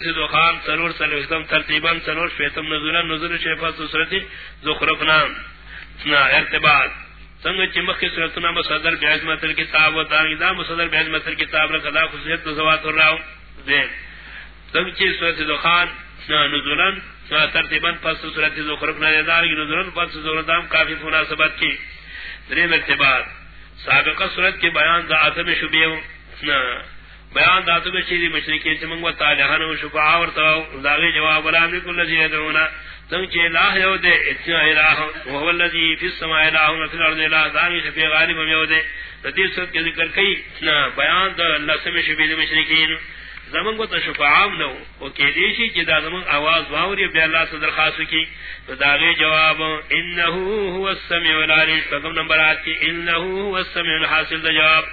دخان سرور سلوستم ترتیبا سرور شویتم نزولا نزول شیفت سرتی زخرفنا ارتباط. سنگ چمخ کی صورتنا مصدر بعظمت الكتاب و تانگی مصدر بعظمت الكتاب رکھدا خصوصیت نزوات الراو دین سنگ چی صورت دخان نزولا ترتیبا پس صورت زخرفنا دارگی نزولا پس زخرفنا کافی مناسبت کی دریم ارتباط. سابقہ صورت کے بیان دا آتم شبیہ بیان داتو بے چیزی مشرکی چی منگو تالیحان و شفاع و داغی جواب ولا ملک اللذی ادعونا تنگ چی الہ یو دے اتنا الہ وہو اللذی فی السماء الہ و فی الارض الہ دانی شفی غالب ہم یو دے تدیر صد کے ذکر کئی بیان دا اللہ سمی شفید مشرکین. زمن کو تشفعام نو او کی دیشی چی دا زمن آواز واوری بی اللہ صدر خاص کی تو داغی جواب انہو هو السمیع والعلی فکم نمبر آت کی انہو هو السمیع الحاصل؟ دا جواب.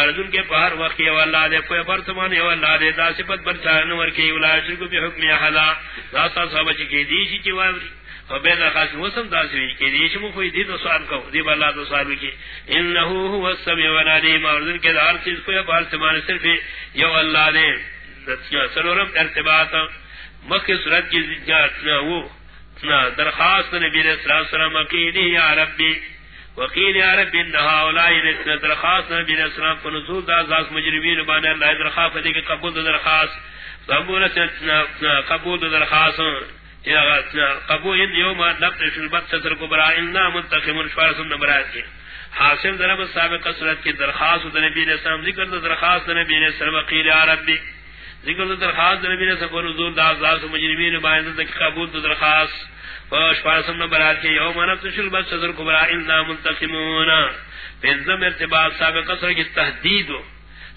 ارجن کے پہر وقت یہ اللہ دے کوئی پر سمان یہ اللہ دے دا صفت پر چاہنے ورکی ولا شرک بی حکم احدا. دا سا صحابہ چی دیشی چی واوری فبید خاص وسم دا داسوی کہ دیش مو کوئی دی تو سوال کو دی اللہ تو سوال کی انه هو السمیع العلیم. اور کے دار چیز کو بار سمان صرف یو اللہ نے سرورم ارتباط مکہ صورت کی وہ درخواست نبی علیہ الصلوۃ والسلام عقیدی یا ربی، وقیل یا رب انها اولای رسل درخواست نبی علیہ السلام کو نزول دا، ذات مجرمین بان اللہ درخواست دے کہ قبول درخواست، قبول قبول درخواست قبول، ان یوم لقد شربت ستر کبرا، انا منتقم شوار سن نبرات کے حاصل درب سابق صورت کی درخواست نبی علیہ السلام، ذکر درخواست نبی علیہ السلام، وقیل یا ربی۔ ذکر درخواست نبی نے سفر نزول دا ذات مجرمین بان اللہ قبول درخواست. فاشفارسم نبرات کے یوم نفس شلبت صدر کبرا انا منتقمون. پینزم ارتباط سابق قصر کی تحدید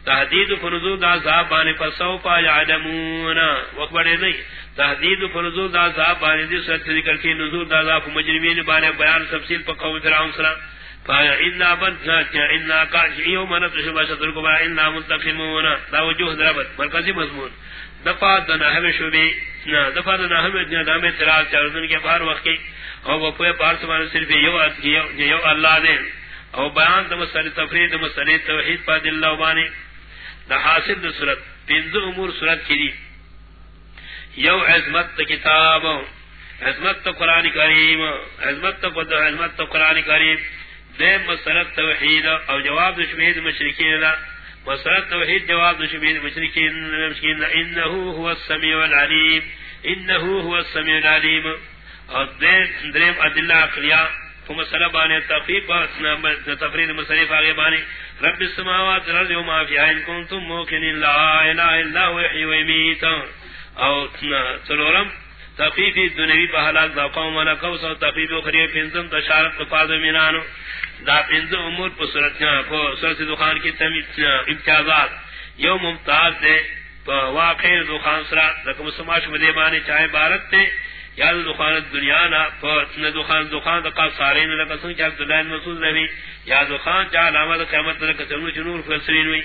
تحدید فرزود عذاب بانے فسوفا یعلمون. وقت بڑے نہیں تحدید فرزود عذاب بانے دی سرط ذکر کی نزول عذاب مجرمین بانے بیان تفصیل پا قوم فرعون سلام فایا منتقمون دا دربت مرکزی مضمون. دفع دنا شبی دفع دنا دام اعتراض کے بار وقت کی. اور وہ پوئے پار صرف یو یو اللہ نے. اور بیان تفرید توحید پا دل اللہ بانی دا حاصل دا صورت. پینزو امور صورت کی دی. یو عظمت کتاب. عظمت قرآن کریم. عظمت عظمت قرآن کریم. دیم مسلط توحید اور جواب دشمید مشرکین دا. وصلت توحید جواب دشمین مشرکین مشرکین انه هو السمیع العلیم. انه هو السمیع العلیم. اور دریم ادلہ عقلیہ فمسلہ بانے تقیب تفرید مصریف آگے بانے. رب السماوات رضی و ما فی آئین کنتم موقن لا الہ الا وحی و امیت اور سلورم تقیفی دنوی پہلاک دا قوم و نقوص اور تقیفی اخری پنزم تشارت تفاظ مینانو دا پنز امور پر صورت کو صورت دخان کی امتیازات. یو ممتاز دے واقع دخان سرا رقم سماش مدے بانے چاہے بارت تے یا دخان دنیا نا دخان دخان دقا سارین لکا سن چاہے عبداللہ مسعود روی یا دخان چاہے علامت قیمت لکا چنور فسرین ہوئی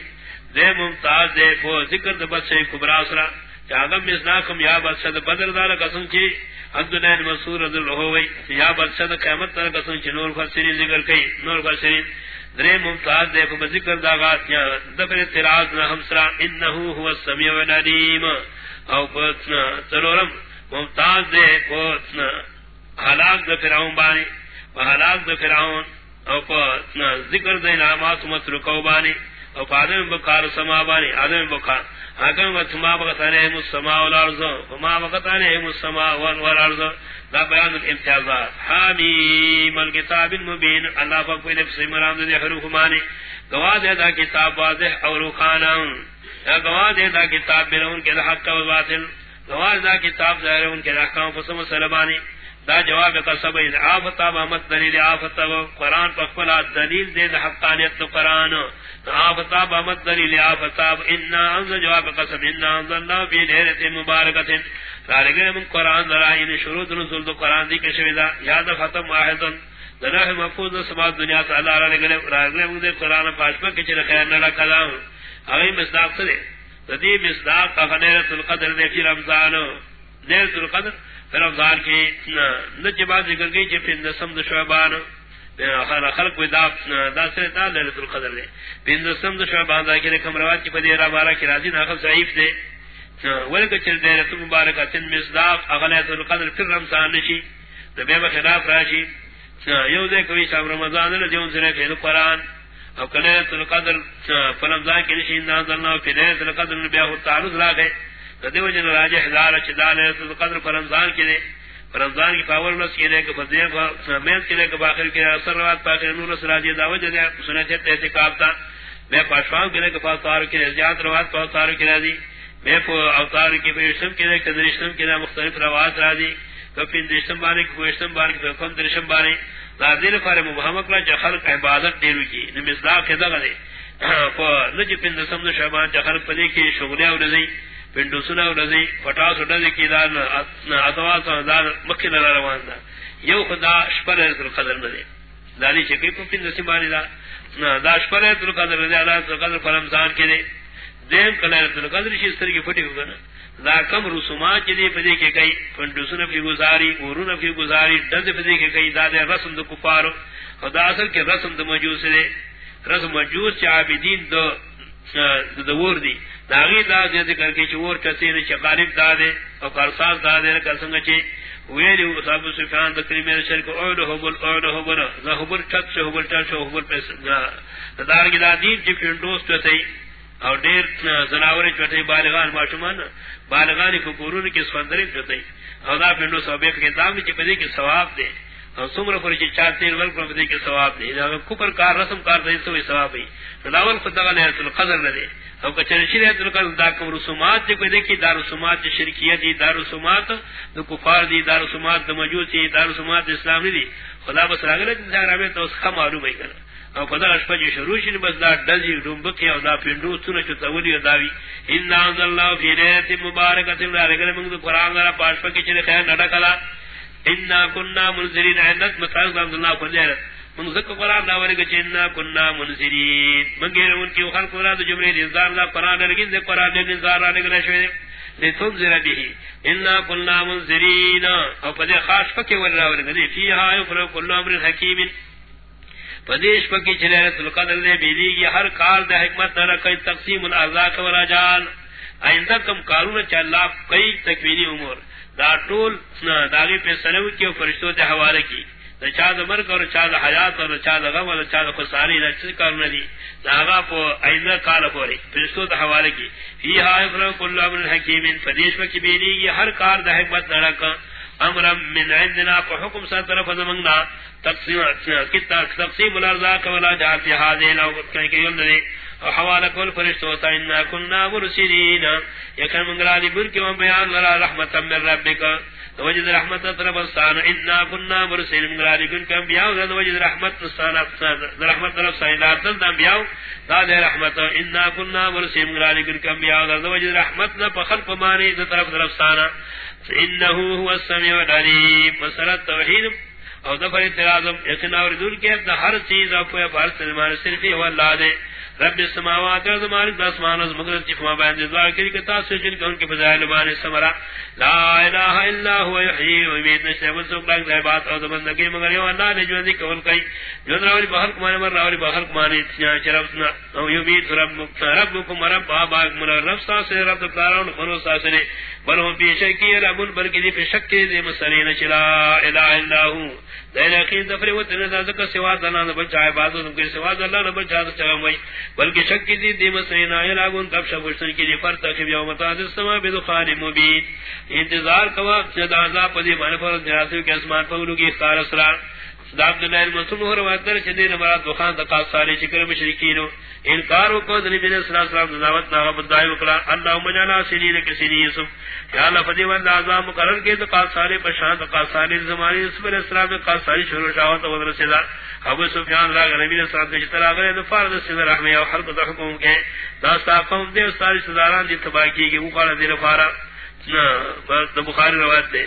دے ممتاز دے فو ذکر دبت سے کبرا سرا چاہم مزناکم یا بدر دار قسم کی حد نین مسور رضی اللہ ہوئی یا دار قسم کی نور ذکر کئی، نور درے ممتاز دے کو ذکر یا دفر اعتراض نہ ہمسرا هو السمیع العلیم۔ او پتنا ترورم ممتاز دے پتنا ہلاک دا فرعون بانی فرعون، او پتنا ذکر دے نامات مترکو بانی۔ او پادم بکار سما بانی آدم بکار. اگر وما بغتانه السماء والارض وما بغتانه السماء والارض دا بیان الامتیازات حامیم الكتاب المبین. اللہ پاک پہ نفسی مرام دے حروف مانی گواہ دے دا کتاب واضح اور روخانا گواہ دے دا کتاب بیرون کے دا حق و باطل. گواہ دا کتاب ظاہر ان کے احکام فسم سلبانی دا جواب کا سب آفتا محمد دلیل آفتا قرآن پر پخلا دلیل دے دا حقانیت قرآن. آفتا محمد دلیل آفتا انا انزل جواب قسم، انا انزلنا فی لیرت مبارکت رارگئے من قرآن درائین شروط نزول دو قرآن دی کشویدہ یاد ختم واحدا دناہ محفوظ سماعت دنیا تا تعالی رارگئے رارگئے من دے قرآن پاشپا کچھ رکھے انہا کلام اگئی مصداق سے دے مصداق کا فنیرت القدر دے فی رمضان. نیرت القدر پھر کی نچ بات ذکر گئی چھ پھر نسم دو شعبان خلق ودا دا سر دا لیلت القدر دے۔ پھر نسم دو شعبان دا کی رکم روات کی پدی را بارا کی راضی ناخل ضعیف دے۔ ولکه چې دې ته مبارک اتن مصداق اغلیت القدر فی رمضان نشي د به خلاف راشي یو دې کوي چې رمضان له دیون سره په قرآن۔ او کله تل قدر فلم ځان کې نشي نه ځنه په دې تل قدر بیا هو تعرض راغی د دې وجه راځي هزار چې داله تل قدر فلم ځان کې دې رمضان کی پاور نس کے لے کے فضیل کو سمیت کے لے کے باخر کے اثر روات پاکر نور سراجی دعوت دے سنت اعتقاب تا میں پاشوان کے لے کے فاطار کے زیادہ روات فاطار کے راضی میں کو اوتار کی پیشم کے لیے کدرشتم کے لیے مختلف رواز را دی کپین درشتم بارے کوشتم بارے کپن درشتم بارے لازیر فارے مبہمک را چا خلق عبادت دیرو کی نمزداق خدق دے نجی پین دسم دو شعبان چا خلق پدے کی شغلیا و رضی پین دوسنا و رضی پٹاس رضی کی دار اتواس و دار مکی لرا روان دا. یو خدا شپر رضی القدر ندے داری چکی پین دسم بارے دا. دا شپر رضی القدر رضی اللہ رضی القدر فرمزان کے دے دیم کلیلت قدر شی سترگی پھٹی ہوگا نا. دا کم رسومات جدی پدی کے کئی فندسون فی گزاری ورون فی گزاری دد پدی کے کئی دا دے رسم دو کفارو. خدا اصل کے رسم دو مجوس دے. رسم مجوس چا عابدین دو دور دی. داغی دا ذکر کے چور کسی نے چقارب دا دے او کارساز دا دے کسنگ چی ویلی او صاحب سفیان دکری میرے شرک اوڑ حبل اوڑ حبل زہبل چت سے حبل چت سے حبل پیس دارگی دا دین چی پینڈوس پہ اور دیر زناور چوتے بالغان، ماشومان، بالغان کو قرون کے سفندر چوتے خدا پنڈو سوبے کے دام چ پدی کے ثواب دے اور سمر پر چ چار تیر ول پر پدی کے ثواب دے اگر کوپر کار، رسم کار دے تو ثواب ہی داول خدا نے تو قدر نہ دے او کچر شریعت القدر دا کم رسومات چ پدی کی دار رسومات شرکیت دی دار رسومات دو کفار دی دار رسومات دو مجوسی دار رسومات اسلام دی خدا بس راگلے تے راوی تو اس کا معلوم ہے کنا او پدا اشپا جی شروع شنی بس دا ڈزی ڈنبکی او دا پندو سنو چو تولی او داوی انا انزل اللہ فی ریت مبارکت اللہ رگل منگ دو قرآن گرا پاشپا کی چلی خیر نڈکلا انا کننا منزرین عندت مطلق انزل اللہ پر دیرت من ذکر قرآن دا ورگا چی انا کننا منزرین منگیر ان کی خلق قرآن دو جمعی نزار اللہ قرآن لگن دے قرآن دے نزار اللہ لگن شوئے لتنزر به. انا كنا منذرين او پدے خاص پکے ور راور گدی فیھا یفرق کل امر حکیم پدیش پکی چلیرت القدر دے بیدی گی ہر کار دا حکمت نہ رکھئی تقسیم الارزاق و رجال آئندہ کم کارون چا اللہ کئی تکوینی امور دا طول داغی پہ سنو کی و فرشتو دے حوالے کی دا چا دا مرک اور چا دا حیات اور چا دا غم اور چا دا خساری دا چیز کارون دی دا آغا پو آئندہ کال پوری فرشتو دے حوالے کی فی ہائی فرق اللہ من حکیمین پدیش پکی بیدی گی ہر کار دا حکمت نہ رکھا من عندنا فحكم ساتر فزمنا تقسيم تقسيم الارزاق ولا جعل في هذه لو او كان يلدي وحوالك والفرشتو إنا كنا مرسلين يكن من غرالي برك وبيان لرا رحمة من ربك وجد رحمة طلب السان۔ إنا كنا مرسلين من غرالي برك وبيان وجد رحمة السان رحمة طلب السان لا تلد أنبياء ذا رحمة إنا كنا مرسلين من غرالي برك وبيان وجد رحمة فخلق ماني ذا طلب طلب السان انه هو السميع العليم مسرت التوحيد او دفر اعتراضم یقینا اور دور کے ہر چیز اپ کو فرض سلمان صرف ہی اللہ دے۔ رب السماوات و مالک الاسمان و مقدس جفما بیان دعا کری کہ تاسو جن کو ان کے فضائل مان سمرا لا الہ الا هو یحیی و یمیت نشتے و سوک لاک دے بات اور بندگی مگر یہ اللہ نے جو ذکر کون کئی جو راوی بہر کمانے مر راوی بہر کمانے چربنا او یمیت رب ربکم رب بابا مر رب سا سے رب کارون خنو سا سے بلو پیش کی رب بلکہ دی شک دے مسرین چلا الہ الا هو دین یقین و تن ذکر سوا دنا نہ بچا عبادت کے سوا اللہ نہ بچا چا بلکہ شک دی شب کی فرت کہ یوم السما بدخان مبین۔ انتظار کوا عذاب دی من پر جاسو کے اسمان پر لوگی اسرار۔ صداب دلائل مسلم ہو روا در چدین مراد دخان دقا سارے چکر مشرکین انکار کو نبی علیہ الصلوۃ والسلام دعوت نہ بدائے وکلا. اللهم جعلنا سنین کسنی یوسف. یا اللہ فدی ون اعظم مقرر کے دقا سارے پر شان دقا سارے زمانے اس پر اسلام میں ساری شروع شاوت و رسلا ابو سفیان را نبی صلی اللہ علیہ الصلوۃ والسلام کے طرح گئے فرض سے رحمہ اور حلق حکم کے. داستا قوم دے ساری صداران دی تباہ کی کہ وہ قال فارا بخاری روایت ہے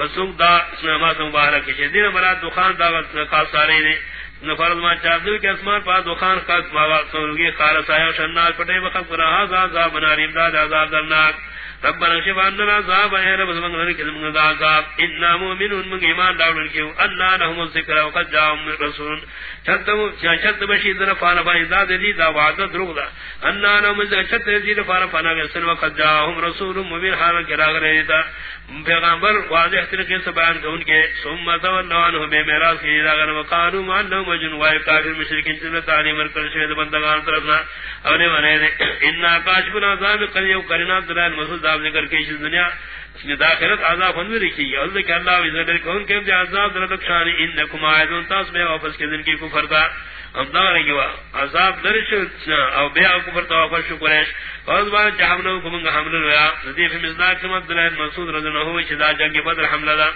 فسوق دا ما سم مبارک ہے دین مراد دا کا سارے نے ما چادر کے اسمان پا دخان خاص ماوا سولگی خارس آیا شنال پٹے وقت پر آزاد عذاب بناری امداد عذاب درناک. ربنا شف عنا عذاب، اے رب سمن نہ کہ من عذاب. ان مؤمنون من ایمان داون کیو. اللہ لهم الذکر وقد جاءهم رسول. چتم چت بشی در فان فائدہ دی دا وعدہ دروغ دا ان لهم چت دی در فان فان گسن وقد جاءهم رسول مبین حال کرا کرے تا پیغمبر واضح طریقے سے بیان کہ ان کے ثم تولوا بے کی وقالوا ما مجن کافر مشرکین سے تعلیم کر بندگان طرف اور نے ان کرنا دران مسعود ذکر کی دنیا یعنی داخلت عذاب ہن رکھی ہے اللہ کہ اللہ عز کون کہ عذاب در لکشان انکم عائدون تاس میں واپس کے دن کی کفر کا ہم دا ہے کہ عذاب درش او بے کفر تو واپس شکر ہے اور بعد جہنم کو من حملہ ہوا ندیف مزداق سمت دلائل مسعود رضی اللہ عنہ چدا جنگ بدر حملہ دا۔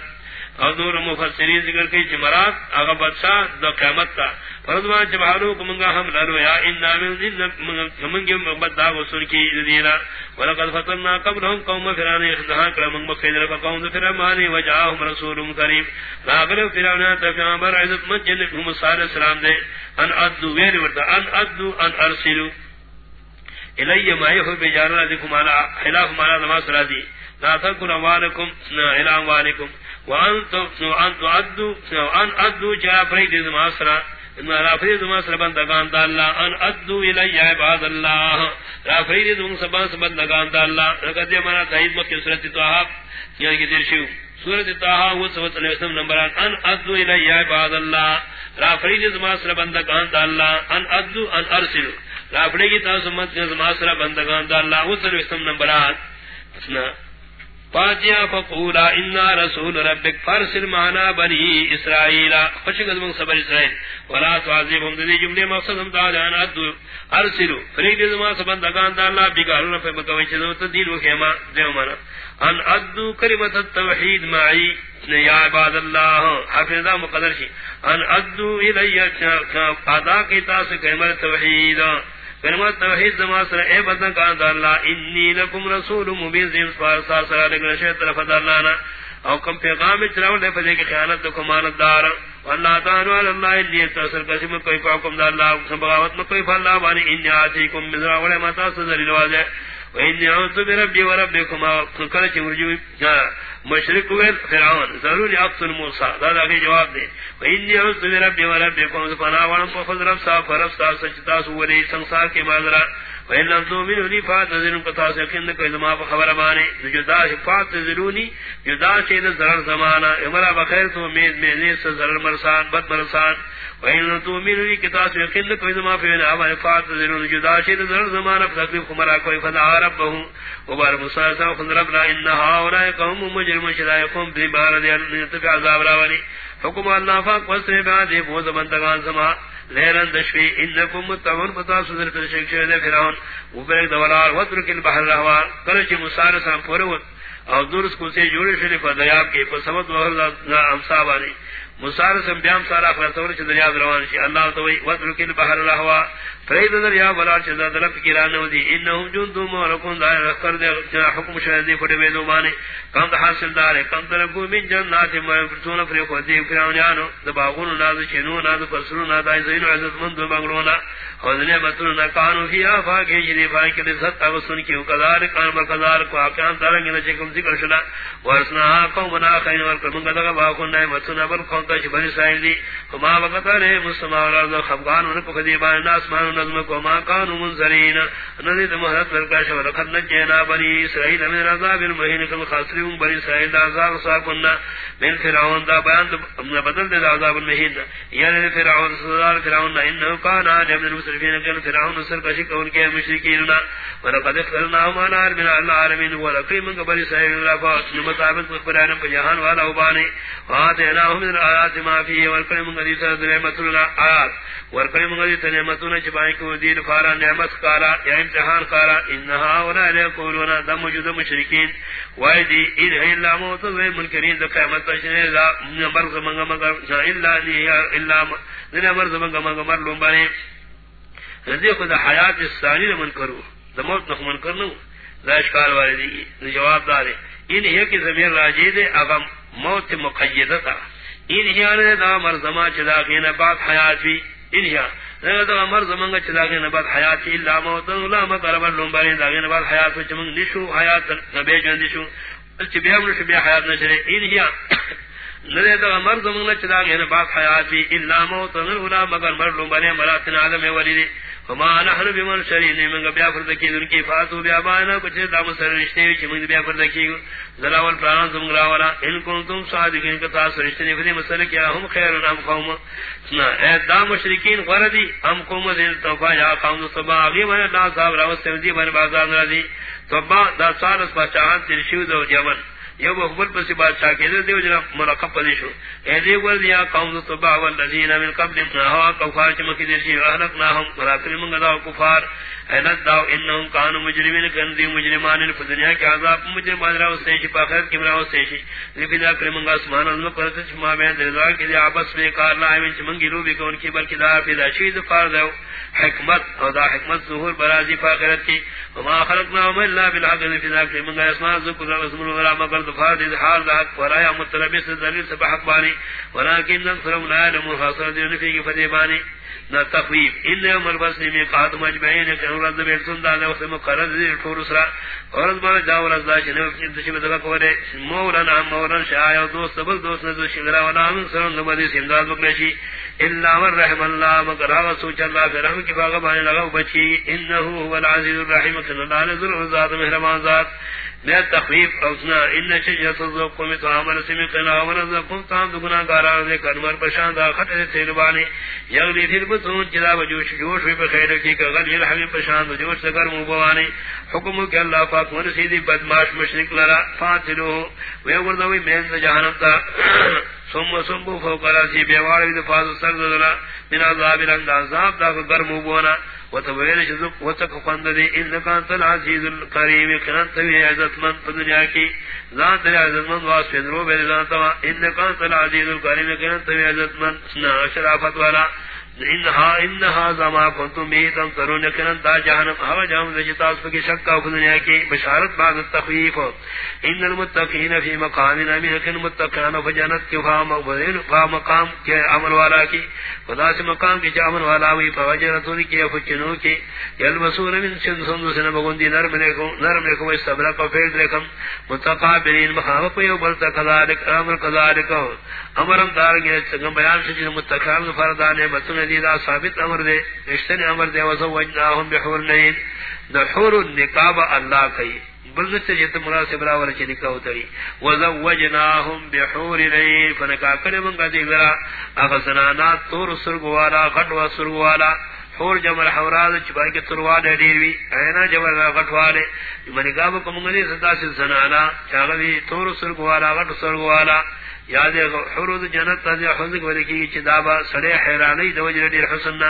اور دور مفسرین ذکر کی جمرات اگر بادشاہ دو قیامت کا فرضوان جبہارو کمنگا ہم لرو یا انا من ذن کمنگی مبدا وصول کی دینا. ولقد فتننا قبلهم قوم فرعون اخدها کرم مخیدر فقوم فرعون وجاءهم رسول کریم. راغل فرعون تفیامبر عزت مجن هم صالح السلام دے. ان ادو ویر وردا ان ادو ان ارسلو. الی ما یحب بجارنا ذکم علا خلاف مالا نماز را دی لا تکن اموالکم الى اموالکم. وان تعدوا ان ادوا جاء فريد ما سرا ان را فريد ما سرا بندگان الله ان ادوا الى عباد الله را فريد من سبا بندگان الله لقد منا تايد مكه سوره طه یہ یعنی کہ درشو سورۃ طه وہ سوت وسلم نمبر ان ادوا الى عباد الله را فريد ما سرا بندگان الله ان ادوا ان ارسل را فريد تا سمت ما سرا بندگان الله وہ سوت وسلم نمبر 8 فاتیا فقولا انا رسول ربک فرسل معنا بنی اسرائیل. خوشگل من صبر اسرائیل. ولا تعذبهم. دی جملے مقصد ہم دا جان ادو ارسلو. فرید ما سبن دگان دا اللہ بگارو نفع بکوی چیزو تدیل و خیمہ. دیو مانا ان ادو کلمت التوحید معی. یا عباد اللہ. حفظہ مقدر شی. ان ادو الی ادا کی تاس کلمت توحید کلمات توحید زما سر اے بدن کا اللہ، انی لکم رسول مبین زیم سپار سار سر لگن شیط طرف دلانا او کم پیغام چراؤ دے پدے کی خیانت دکو مانت دار۔ واللہ علی اللہ، انی تاثر قسم کوئی پاکم دار اللہ سبغاوت مکوئی فاللہ بانی انی آتی کم مزرا ولی ماتا سزر الوازے وإني أعوذ بربي وربكما فكرت مرجو مشرق فرعون. ضروري أقتل موسى هذا في جواب دي وإني أعوذ بربي وربكما فنا ورم سنسار کے مادرہ وإن لم تؤمنوا لي فاتذرون قطاس يقين لكي زمان فخبر ماني جدا فاتذروني جدا شيء ضرر زمانا امرا بخير تو ميز ميزيس ضرر مرسان بد مرسان وإن تؤمنوا لي قطاس يقين لكي زمان فخبر فاتذرون جدا شيء ضرر زمانا فتكلف خمرا كوي فدعا ربه وبار مصارسا وخذ ربنا إن هؤلاء قوم مجرم شرائكم ببار ديان يتفع عذاب راوني حکم اللہ فاق وسر بعدی بوز بندگان سما لیرن دشوی، انکم متعون بتا صدر کل شک شہد فرعون. اوپر دولار وطرک البحر رہوان کلچ مسار سام پورو او درس کو سے جوڑے پر دریاب کے پسمت وحل امصابانی مسار سم بیام سارا خلاصور چھ دریاب روان شی. اللہ توی وطرک البحر کل فرید دریا ولا چ دلک کرانو دی انهم جند مولکون دار کر دے حکم شہدی پٹے ویلو مانے کم حاصل دار کم تر کو من جنات ما فرتون فر کو دی کراونیانو. دباغون ناز چنو ناز پسرو ناز زین عزت مند بنگلونا. خذنے متن نہ کانو فی افا کے جنی فائی کے ست اب سن کی قدار کان مقدار کو اقام ترنگ نہ چکم ذکر شنا ورسنا قوم نا خین ور کم گدا با کو نہ متن بل قوم تا بنی اسرائیل دی. ما وقت نے مسلمان اور خفغان ان کو خدی با ناس مان نظم کو ما کانوا منذرین نذید مہرت ورکا شو رکھن جنا بنی من عذاب المہین کم خاسرون بنی اسرائیل عذاب سا من فرعون دا بیان بدل دے عذاب المہین یعنی فرعون سزار فرعون انه کان من المسرفین کن فرعون سر کون کے مشرکین ولقد اخلنا ما نار من العالمین ولکریم من قبل اسرائیل مطابق قرآن جہان والا وبانی وآتیناهم من الآیات ما فيه والکریم قدیس نعمت اللہ آیات والکریم قدیس نعمتون کو دین فارا نعمت کارا یا امتحان کارا انہا مشرکین اللہ موت منکرین دا قیمت مرز منگا مگر نیہ مرز منگا مگر رضی خود حیات الثانی من کرو دا موت نخ من کرنو اشکال جواب دارے۔ زمین راجی دے، اغم موت مقیدتا انہیان دا مرزما چلاقین بعد حیات بھی۔ انہیان دا مرزمانگا چلاقین بعد حیات بھی اللہ موتن اللہ مقرب اللنباری داغین بعد حیات چمنگ نشو حیات نبی نشو بیا حیات نشرے نرے دا بعد حیات مراتن عالم فما نحن بمن شرین من بیا فرض کی ان کی فاتو بیا بانا، کچھ دام سر رشتے وچ من بیا فرض کی زلاول پران تم گراولا ان کنتم صادقین، کتا سرشتے فدی مسل کیا، ہم خیر نام قوم. نا اے دا مشرکین غردی ہم قوم دین توفا یا قوم صبا اگے من اللہ صاحب راوت سے دی بن بازار راضی توبہ دا سالس پچان ترشیو دو جمن. یو بخبر پسی بادشاہ کے دے دیو جناب ملقب پدیشو ایدی دیو گل دیا قوم تبا والذین من قبل اتناہا کفار چمکی دیشی احلقناہم وراکل منگا داو کفار. اینت داو انہم کانو مجرمین کندی مجرمان في دنیا کے عذاب مجرمان راو سیشی پاخرت کی مراو سیشی لیکن دا منگا اسمان علم قرص شما بین درزار کی دی عبس بے کار لائمین چمنگی روبی کون کی بلکی دار پیدا شید فار دیو حکمت او دا حکمت ظہور برازی پاخرت کی وما خلقناهم الا بالحق في ذلك من اسماء ذكر رسول الله ما دفاع دي حال دا حق ورایا ذات ورايا متلبس دليل سبح باني ولكن نصر لا يعلم خاصه دي في فديباني نہ تخویف ان مربس الفصل میں قات مجمعین، کہ رد بیت سندا نے اس مقرر دی ٹھور اسرا اور اس بار جاور از داش نے اس دش میں دغه کوے مولانا مولانا شاہ دوست بل دوست نے شگرا ولا من سر نمدی سنداد بکشی الا من رحم الله مگر هغه سوچ الله کے رحم کی باغ باندې لگا بچی۔ انه هو العزیز الرحیم صلی اللہ علیہ وسلم ذات مہربان ذات۔ میں تخفیف اوسنا ان شجرۃ الزقوم تعامل سمی کنا ور زقوم تام دگنا گارا نے کرمر پشان دا خط سے لبانی یغلی پھر بتون چلا وجوش جوش بھی بخیر کی کہ غل الحبیب پشان جوش سگر مبوانی حکم کہ اللہ پاک من سیدی بدماش مشرک لرا فاتلو وہ وردوی میں جہنم تا۔ ثم ثم فوق راسی بیوار وی دفاز سر دلا من عذاب رنگ عذاب دا گرم بونا۔ وتویل شذق وتک قند دی ان کان تل عزیز الکریم کرن تو عزت من دنیا کی۔ ذات دی عزت من واس فدرو بے ذات ان کان تل عزیز الکریم کرن تو عزت من شرافت والا۔ انہا انہا زما کنتم بیتم ترون کنن دا جہنم ہوا جہنم دے تاس کی شک کا دنیا کی بشارت بعد التخفیف ان المتقین فی مقام امین کن متقین فجنت کی فا مقبرین فا مقام کے عمل والا کی. خدا سے مقام کی عمل والا وی فوجرتون کی فچنو کی. یلبسون من سند سند سن بگندی نرم لکم نرم لکم استبرا کو فیل لکم متقابلین مخاوف یو بلتا کذالک امر کذالک. امرم دارنگی سگم بیان سے جن متقین فردان بطن دی دا ثابت امر دے اشتن امر دے وزوجناہم بحور نین دا حور نکاب اللہ کئی بلدت جت مناسب راور چ نکاو تری وزوجناہم بحور نین فنکا کرے منگا دی ذرا اغسنانا تور سرگوالا، غٹوا سرگوالا. حور جمر حوراد چپائی کے تروانے دیروی. اینا جمر غٹوانے منگاب کمگنی ستا سنانا چاگوی تور سرگوالا، غٹ سرگوالا. یاد حرود جنت تا دی حزق ودکی چی دابا سڑے حیرانی دو جر دیر حسننا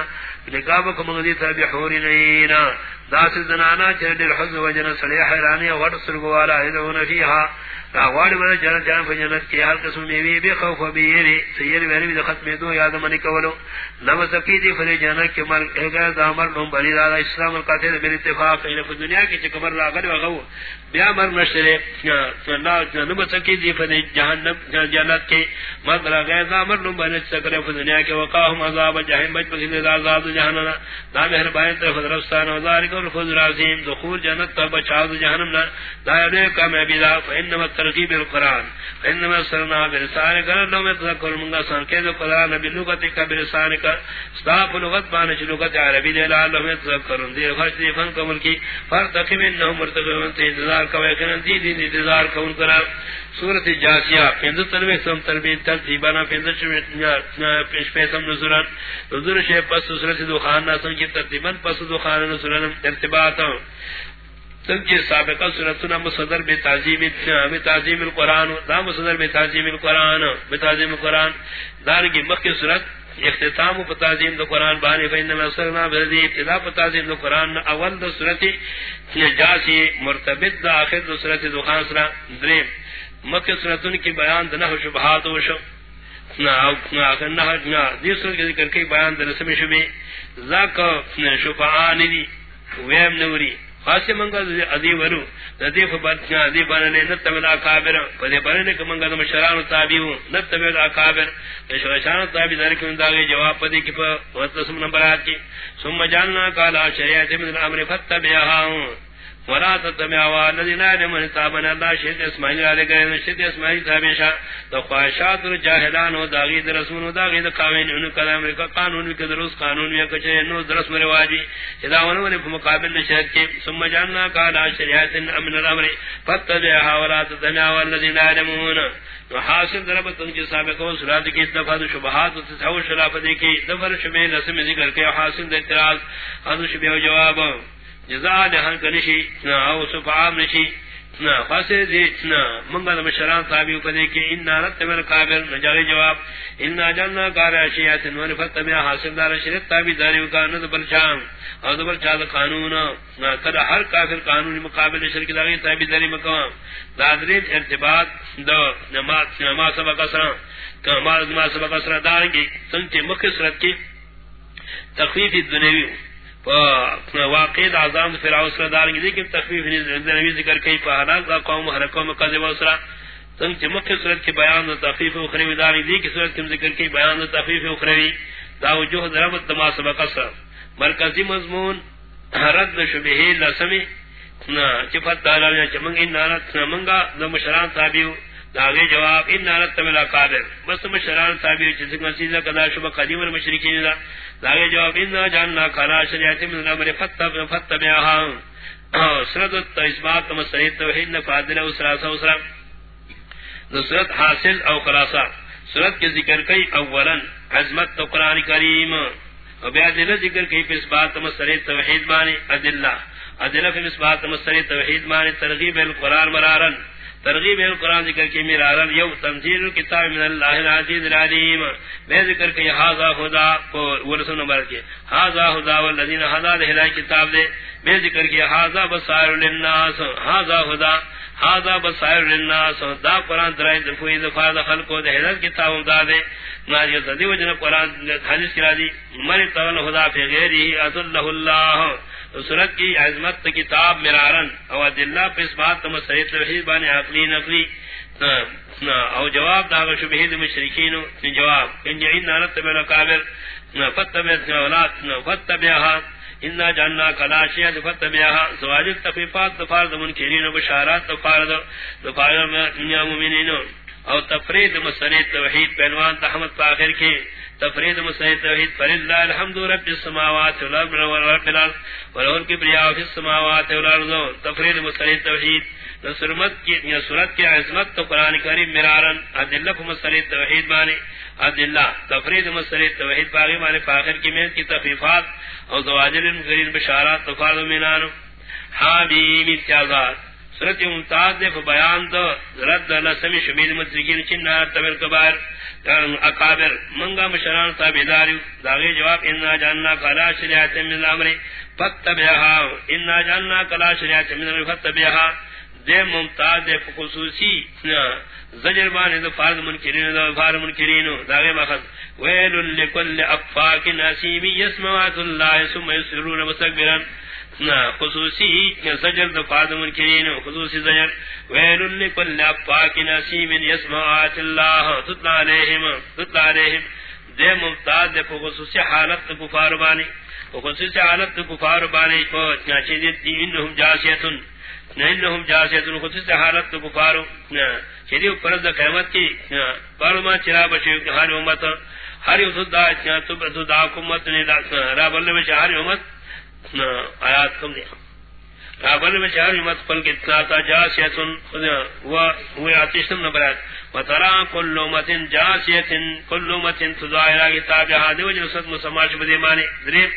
نکابا کمگدی تا بی حوری نینا دا سی زنانا چر دیر حزق و جنت سڑے حیرانی وغٹ سرگوالا ایدون فیہا راواری بدا جنت جان فی جنت کی حال قسم میوی بی خوف و بیری سیر ویری بی یعنی. یعنی ختم دو یاد منی کولو. نم سقیدی فلی جنت کی مر اگر دا مر نم بلی دادا اسلام القاتل بل اتفاق. این فی دنیا کی چکمر را غلی و غو. بیا مر نشرے نم سقیدی فلی جہنم جنت کی مر را غیر دا مر نم بلی سکر فی دنیا کی وقاہم عذاب جہن بچ پسید دا عذاب جہنم. دا مہر طرف درستان و ذارک و الفض دخول جنت تا بچاو جہنم دا یعنی کامیابی دا فإنما ترغیب القرآن. فإنما سرنا برسان کا نو میں تذکر منگا سن کے دو قرآن نبی لغت کا برسان کا ستاپ لغت بانچ لغت عربی دے لعلہ میں تذکر دیر خرچ دی فن کمل کی فرتقم انہو مرتقم انت انتظار کا ویکنن دی دین انتظار کا ان کرا سورت جاسیہ، پینزو تنوی سم تربیت ترتیبانا پینزو پیش پیسم نظران نظر شیف پس سورت دخان ناسم کی ترتیبان پس دخان نظران ارتباتا تنکی سابقہ سنتنا مصدر بے تعظیم بے تعظیم القرآن، دا مصدر بے تعظیم القرآن بے تعظیم القرآن. دارنگی مخی سنت اختتام پا تعظیم دا قرآن، بانی فإنما سرنا بردی ابتدا پا تعظیم دا قرآن اول دا سنتی جاسی مرتبط دا آخر دا سنتی دخان سرا دریم. مخی سنتن کی بیان دا نحو شبہات وشو آخر نحو ذکر بیان ذاک دی، ویم نوری۔ منگا ادی ورو۔ ندی ادی بننے نتبلا کابر۔ پدے بننے کہ منگا دم شران نتبلا کابر۔ شران انداغے جواب پدی کہ وتسم ثم جاننا قال شریعت من الامر فتبعها ولا تتبعوا الذين يعلمون تابنا الله شهد اسماعيل عليه گئے شهد اسماعيل تابشا تو خواہشات الجاهلان و داغی رسول و داغی قانون ان کلام کا قانون کے درست قانون یا کچھ نو درست مرواجی اذا ونو نے مقابل شہد کے ثم جاننا قال شریعت امن الامر فتبعها ولا تتبعوا الذين يعلمون. تو حاصل ضرب تن کے سابق و سرات کی دفعہ شبہات و تصور شرافت کی دفعہ شبہ رسم ذکر کے حاصل اعتراض حاصل شبہ جواب. جزا دہن کنشی او نشی منگا دا مشران پدے کہ قابل جواب کارا شیعت حاصل دار شرط داریو کا ند او دا دا قانون کدا ہر کافر مقابل شرک داری مقام، دا درین ارتباط دا ما سبق اسران ما سبق اسران دارنگی سنچے مخصرت کی تخفیف دنیوی واقع اعظم فرعون سره دارنګ دي کې تخفیف نبی ذکر کوي په حالات دا قوم حرکو مقدم وسرا څنګه چې مکه صورت کې بیان د تخفیف او خروی دارنګ دي کې صورت کې ذکر کوي بیان د تخفیف او خروی دا وجوه ضربت تما سبق سره مرکزی مضمون رد شبهه لسمی نا چې فتا لاله چې مونږ نه رات د مشران تابعو داغه جواب، ان نارت تملا قادر. بس مشران تابع چې څنګه سیدا کدا شب قدیم المشرکین دا. داغه جواب، ان جاننا کلا شریعت من امر فتب فتبعها سرد التثبات مسئله توحید نے فاضل او سراسا اسرا نصرت حاصل او خلاصہ. سورت کے ذکر کئی اولا عظمت تو قرآن کریم. اور بیا دل ذکر کئی پس بات مسئلہ توحید مانی ادلہ ادلہ فی پس بات مسئلہ توحید مانی ترغیب القرآن مرارن. ترغیب القرآن ذکر کی میرا رن یو تنظیر کتاب من اللہ العزیز العلیم۔ میں ذکر کی حاضا خدا کو ورسو نمبر کے۔ حاضا خدا والذین حضا دہلائی کتاب دے۔ میں ذکر کی حاضا بصائر للناس۔ حاضا خدا حاضا بصائر للناس۔ دا قرآن درائی دفوئی دفاع دا خلقو دہلال کتاب دا دے۔ ناجی صدی وجن قرآن حدیث کرا دی من طول خدا فی غیری اصلہ اللہ۔ سورت کی عظمت کتاب مرارن. او دلہ پہ اس بات تم سہی توحید بانے عقلی نقلی. او جواب دا شبہید مشرکین جواب. ان جعین نانت بلا قابل فتبیت اولاد فتبیہا انا جاننا کلاشیت فتبیہا زواج التفیفات دفار دا منکرین و بشارات دفار دا دفار دا مومنین او تفرید مسئلہ توحید پہلوان تحمد پاخر کے تفرید مسئلہ توحید فللہ الحمد رب السماوات والارض ورب الارض ولہر کبریاء فی السماوات والارض تفرید مسئلہ توحید نصرمت کی یا صورت کی عظمت تو قرآن کریم مرارن، ادلہ فی مسئلہ توحید بانی ادلہ، تفرید مسئلہ توحید باغی بانی فاخر کی محنت کی تخفیفات او زواجر غرین بشارات، تفاد و منانو حامیم اتیازات سورت ممتاز دے بیان دو رد لسمی شمید مدرگین چنہ تبر کبار اکابر، منگا مشران تابداری داغی جواب، انا جاننا کلا شریعت من الامر فتبعها انا جاننا کلا شریعت من الامر فتبعها دے ممتاز دے خصوصی زجر بانے دو فارد منکرین دو فارد منکرین، داغی مخص ویل لکل افاق ناسیمی یسموات اللہ سم یسرون مستقبران خصوصی زجر دو فارد منکرین خصوصی زجر، ویل لکل افاق ناسیم یسموات اللہ تطلع علیہم تطلع علیہم۔ دے ممتاز، دے خصوصی حالت کفار بانی۔ خصوصی حالت کفار بانی کو چاچے دی، انہم جاسیتن۔ نہم جاسیت خصوصی حالت تو کفارو۔ چیدی پرد دا قیمت کی پارو چرا بشیو کہ ہر امت ہر امت دا تو دا کمت نے دا را بلنے میں چاہ ہر امت آیات کم دیا۔ را بلنے میں چاہ ہر امت پل کے تناتا جاسیت وہ آتیشتم نبرات وترا كل امه جاسيه كل امه تظاهر كتاب هذا وجه صد مسماش بدي معنی ذريب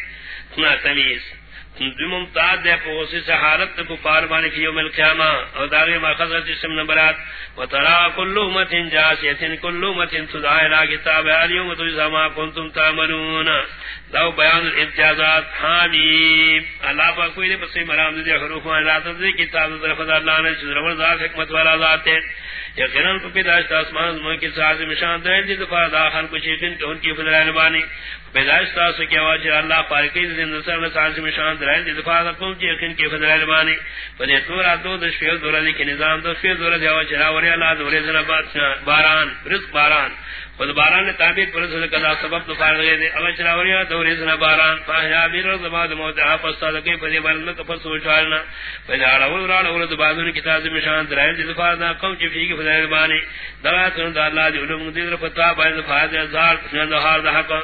تمیز۔ ممتاز دے پوسی سے حالت کو فارمان کی یوم القیامہ. او داغی ما خزرت اسم نمبرات و کل امت جاسیت کل امت تدعی لا کتاب الیوم تجزا ما کنتم تعملون. دو بیان الامتیازات. حامیم. اللہ پاک کوئی دے پسی مرام دے حروف و اللہ تدری کتاب در خدا اللہ نے چیز رمض ذات حکمت والا ذات ہے. یقیناً کو پیداشت آسمان زمان کی ساز مشان دین دی دفاع داخل کچھ دن کہ ان کی فضلائن بانی پیدائش تاسو کی آواز اللہ پارکی زند سر نسان مشان درائل دی، دفاع قوم چی جی، یقین کی فضلائل بانی۔ فدی تورا دو دشفیل دورا دی، کی نظام دو فیل دورا دی، آواز راوری اللہ دوری زن باران، رزق باران۔ خود باران نے تعبیر پر رسول قضا سبب تو فارغ گئے دے اگر چراوری دوری زن باران۔ فاہیا بیر رضا بعد موت آپ استاد کی فدی بارن لکا فسو شارنا فدی آراول ران اولد بازون کتاب مشان درائل دی، دفاع قوم چی فی کی فضلائل بانی۔ درائل دا اللہ دی علوم، دی رفتہ باید فائد ازار نظہار دا حقا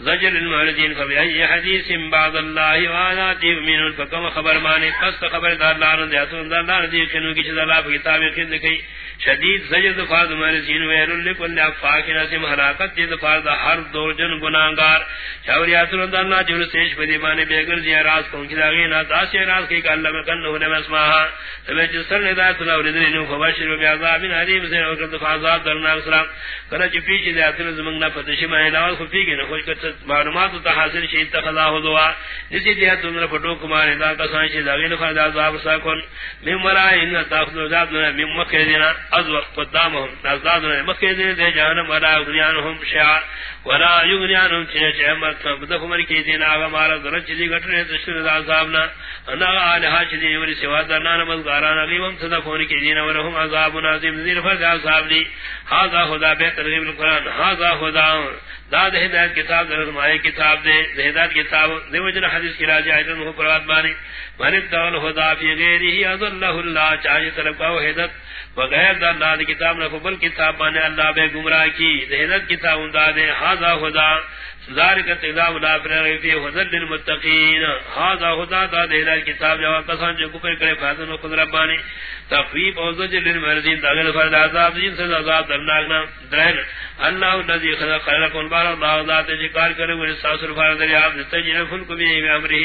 زجر المعرضين فبأي حديث بعد الله وآياته من فكم خبر ماني قصد خبر دار الله رضي الله عنه رضي كنو كيش الله في كتاب يخذ لكي شدید زجر دفاع المعرضين ويل لكل أفاكنا سم حراقت دفاع هر دور جن گناہگار۔ شاوریات رضي الله جن سيش فدي ماني بيگر زي راز کون كلا غينا تاسي راز كي قال لما كنه لما اسمها سمع جسر ندات الله ورزرين فبشر و بعذاب عليم سير وقت دفاع عذاب درنا سلام کنا چی پیچ دے اتن زمنگنا فتشی میں علاوہ خفی کے نہ خوش معلومات تو حاصل شی اتخذا ہو دعا. نسی دے اتن فٹو کمار دا کسان شی داغین فردا عذاب ساکن من مرا ان تاخذ ذات من مکہ دینا از وقت قدامهم ازاد مکہ دے دے جہنم ولا دنیاهم شیع ولا یغنیانهم چے چے مت بدخمر کی دینا اگا مارا درچ دی گٹنے تشر عذابنا انا الہ چدی وری سوا درنا نمازگاران علیمم صدا کون کی دینا ورہم عذاب عظیم ذیر فردا عذاب دی ہاذا خدا بے ترغیب القران ہاذا خدا داد ہدایت کتاب در مائے کتاب، دے ہدایت کتاب، دے وجن حدیث کی راجی آئیتن ہو پرواد بانی۔ منت دول خدا فی غیری ہی اذلہ اللہ اللہ چاہی طلب کا ہدایت۔ وغیر دا اللہ کتاب نفبل کتاب بانے اللہ بے گمراہ کی۔ ہدایت کتاب دے حاضر خدا ذالک تقدام لا فرغ فی حضر للمتقین۔ هذا خدا دا دہلا کتاب جواب کسان جو کفر کرے، فاضل و خضر ربانی تخفیف او زجر للمرزین تاغل فرد عذاب، جن سے عذاب درناکنا درہن اللہ الذي خلق خلقكم بار الله ذات جی ذکر کرے، وہ ساسر فرد دریاب تجن فن کو بھی امره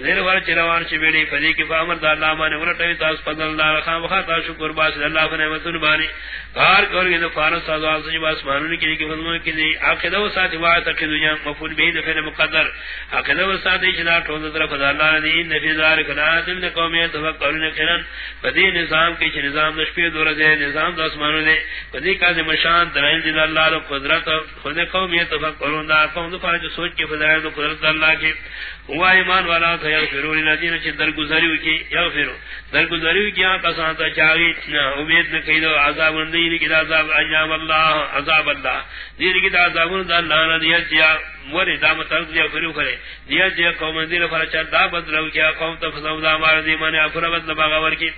زیر ور چروان چبیڑی فدی کی فامر دا اللہ مانے ورٹے تاس فضل اللہ خان وخا شکر باس اللہ نے نعمتن بانی۔ کار کرے تو فارس سازا سجی باس ماننے کی کہ فضل کی عقیدہ و ساتھ وا تک دنیا۔ مفعول به فعل مقدر. عقیدہ و ساتھ اجنا تو طرف اللہ نے ان دار ذالک لا تم قوم تفکرون کرن فدی نظام کی نظام نشپی دور دے نظام دس مانو دے فدی کا مشان درائل دی اللہ و قدرت. خود قوم یہ تفکرون دا. قوم دفعہ جو سوچ کے فضائل و قدرت اللہ کی ہوا ایمان والا تھا یغفرون للذین چ درگزریو کی یغفرو درگزریو کی کسان تا چاوی چاہی امید نہ کیدو یعنی عذاب اندی کی عذاب ایام اللہ عذاب اللہ دیر کی عذاب اللہ نہ دیا کیا وری، دا مطلب دیا فرو کرے دیا جے قوم دیر فر چا دا بدلو کیا قوم تو تفسو دا مار دی من افر بدل باغ ور کی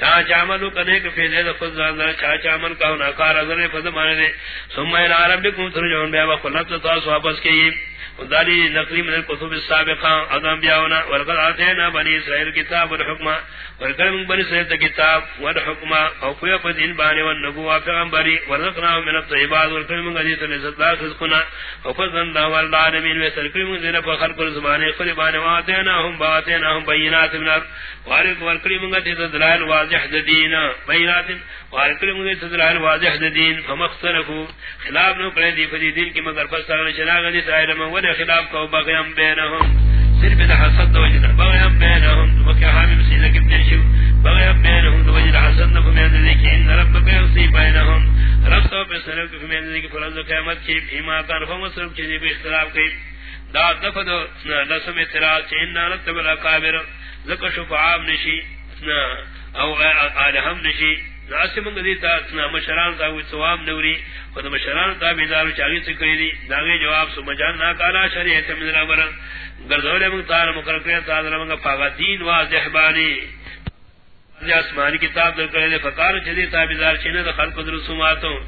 چا چا عملو کنے کہ فیض خود زان چا چا عمل کا نہ کار ازر فز مان دے ثم الى ربکم ترجعون، بیا وقلت تو واپس کی وداری نقلی من الكتب السابقہ ادم بیاونا ولقد آتینا بنی اسرائیل کتاب والحکم ولقد بنی اسرائیل کتاب والحکم او کوئی فدین بانی والنبوہ پیغمبری ورزقنا من الطیبات ولقد من قدیت رزقنا وفضل دا والعالمین ویسرکری من ذنب وخلق الزبانی وآتینا هم بآتینا هم بینات من وارق ورکری من دلائل واضح دین بینات وارکری من دلائل واضح دین فمختلفو خلاف نو کرے دی فدی دین کی مگر فستغل شناغ دی سائر من خلاف کو بغیم بینہم صرف دا. حسد وجد بغیم بینہم وکی حامم سیدہ کبتن شو. بغیم بینہم دا وجد حسد نفو میں دلی ان رب بیوسی بینہم رب سو پہ سرک فی میں دلی کی فرض و قیمت کی فیما کان فم سرک چیزی بھی اختلاف کی. دا دفد لسم اعتراض چی انا نتب الاقابر ذکر شفعام نشی او آلہم نشی. راسی منگ دیتا، اتنا مشران تا ہوئی سوام نوری، خود مشران تا بیدارو چاگی سکری دی، داغی جواب سو مجان ناکالا شریعت من الامر گردولی منگ تار مکرکر تار منگ پاگا دین واضح بانی۔ آسمانی کتاب در کرے فقار چدی تابیدار چنے دا خلق در رسوماتوں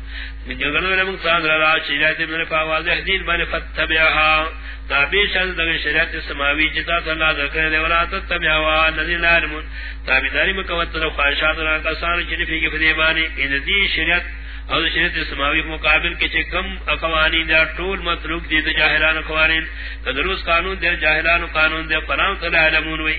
من جگرد منگ تار را شریعت من پاگا واضح دین فتبعها تابع شان دغه شریعت سماوی جتا الله ذکر دی ولا تتبع وا الذين علمون تابعداری مکوت تر خواہشات را کسان چې فی فدی بانی۔ ان دی شریعت او شریعت سماوی مقابل کې چې کم اقوانی دا ټول متروک دي د قوانین۔ کدروس قانون دی جاهلانو قانون دی قران تعالی علمون وی۔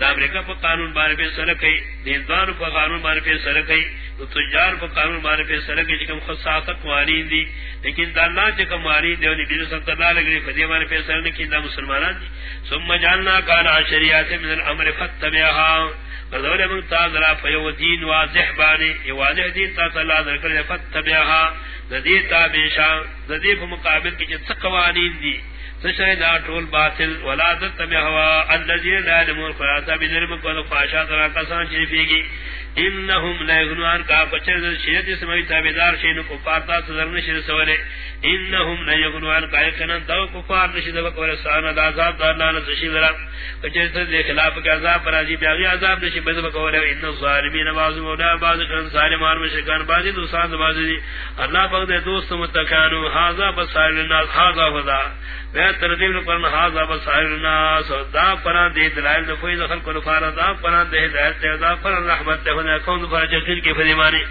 دا امریکہ پا قانون بارے پہ سرکئی دیندان پا قانون بارے پہ سرکئی تو تجار پا قانون بارے پہ سرکئی چکم خود ساقت دی لیکن دا اللہ چکم قوانین دی ونی بیدو سبت اللہ لگلی فدی بارے پہ سرکئی دا مسلمانان دی ثم جاننا کانا شریعات من الامر فتبیہا فدول من تازرا فیو دین واضح بانی یہ واضح دین تا اللہ ذکر فتبیہا دا دی تابیشا دا پا مقابل کی جت قوانین دی سشهد طول باطل ولا تتبع هوا الذين لا يعلمون فلا بذلم قد فاشا ترى كسان شريفيگي انهم لا يغنون کا پچر شیت سموی تابیدار شین کو پارتا صدر نشر سولے انهم لا يغنون کا کنا دو کفار نشد وقور سان عذاب اللہ نہ سشیرا پچر سے خلاف کا عذاب پر عجیب یاغی عذاب نشی بد وقور ان الظالمین بعض مولا، بعض کن ظالمان مشکان بعض دوسان بعض اللہ پاک دے دوست متکانو هذا بصائر الناس هذا خدا بے ترتیب پر هذا بصائر الناس، دا پر دے دلائل دفوی دخل کو فارا دا پر دے ہدایت دا پر رحمت دے نے کون پر جکر کے فریمانی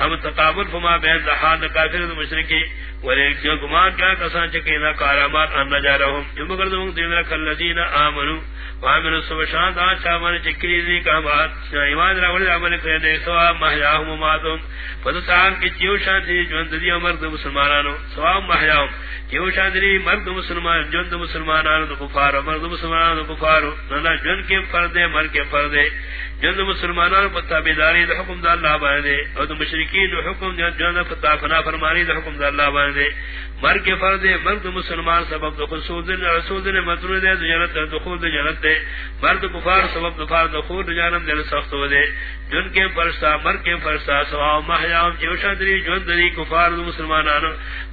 ہم تقابل فما بین ذہان کافر و مشرکی ولے جو گمان کیا کسان چکے نہ کارامات ان نجارہم جو مگر دوں دین رکھ الذین آمنو۔ وعمل الصبشان دا چاوان چکری دی کا بات ایمان را ولے عمل کرے دے، سوا محیاہم و ماتم۔ فدسان کی چیو شان دی جو دی مرد مسلمانانو۔ سوا محیاہم۔ چیو شان دی مرد مسلمان جو مسلمانانو تو کفار، مرد مسلمانانو کفار۔ نہ جن کے فرد مر کے فرد جن مسلمانان پتا بیداری دا حکم دا اللہ باندے اور دا مشرکین حکم جن پتا فنا فرمانی دا حکم دا اللہ باندے مر کے فرد مرد مسلمان سبب دا خصوص دن رسول دن مطلوب دے دا جنت دا دخول دا جنت دے۔ مرد کفار سبب دا فار دخول دا جانم دن سخت ہو دے۔ جن کے فرسا مر کے فرسا سوا محیام جوشا دری جن دری، کفار دا مسلمانان۔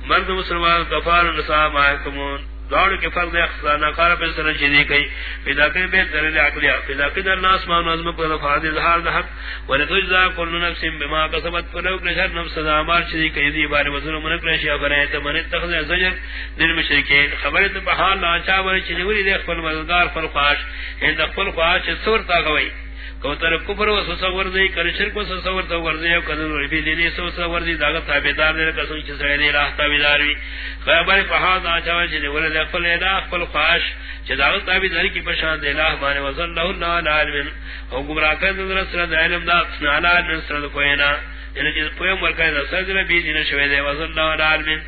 مرد مسلمان کفار نسا محکمون۔ دوڑ کے فرد اخزانہ کار پر سر چیزی کئی. پیدا کر بے دلیل عقلیا پیدا کر در ناس ما نظم پر فاد اظہار دا حق. ولتجزا کل نفس بما قسمت فلو کرشر نفس دا عمار چیزی کئی. دی بار مظلوم من کرشی افرائیت من اتخذ زجر. دل مشرکین خبر خبرت بحال لانچا بر چیزی ولی دیکھ فل مددگار فل خواش ہند فل خواش سور تا گوئی کوتر کفر و تصور دی، کر شرک و تصور تو ورزی او کذن ربی دی سو تصور دی، داغ تابیدار دی کسن چ سڑے دی، راہ تابیدار وی خبر پہا فہاد اچا چ دی ولد خپل ادا خپل خواش چ داغ تابیدار کی پشان دی الہ مان و صلی اللہ علی العالمین او گمراہ کر در سر علم دا علی من سر کوینا یعنی چ poem ورکای the sir the be the شوی دی و صلی اللہ علی العالمین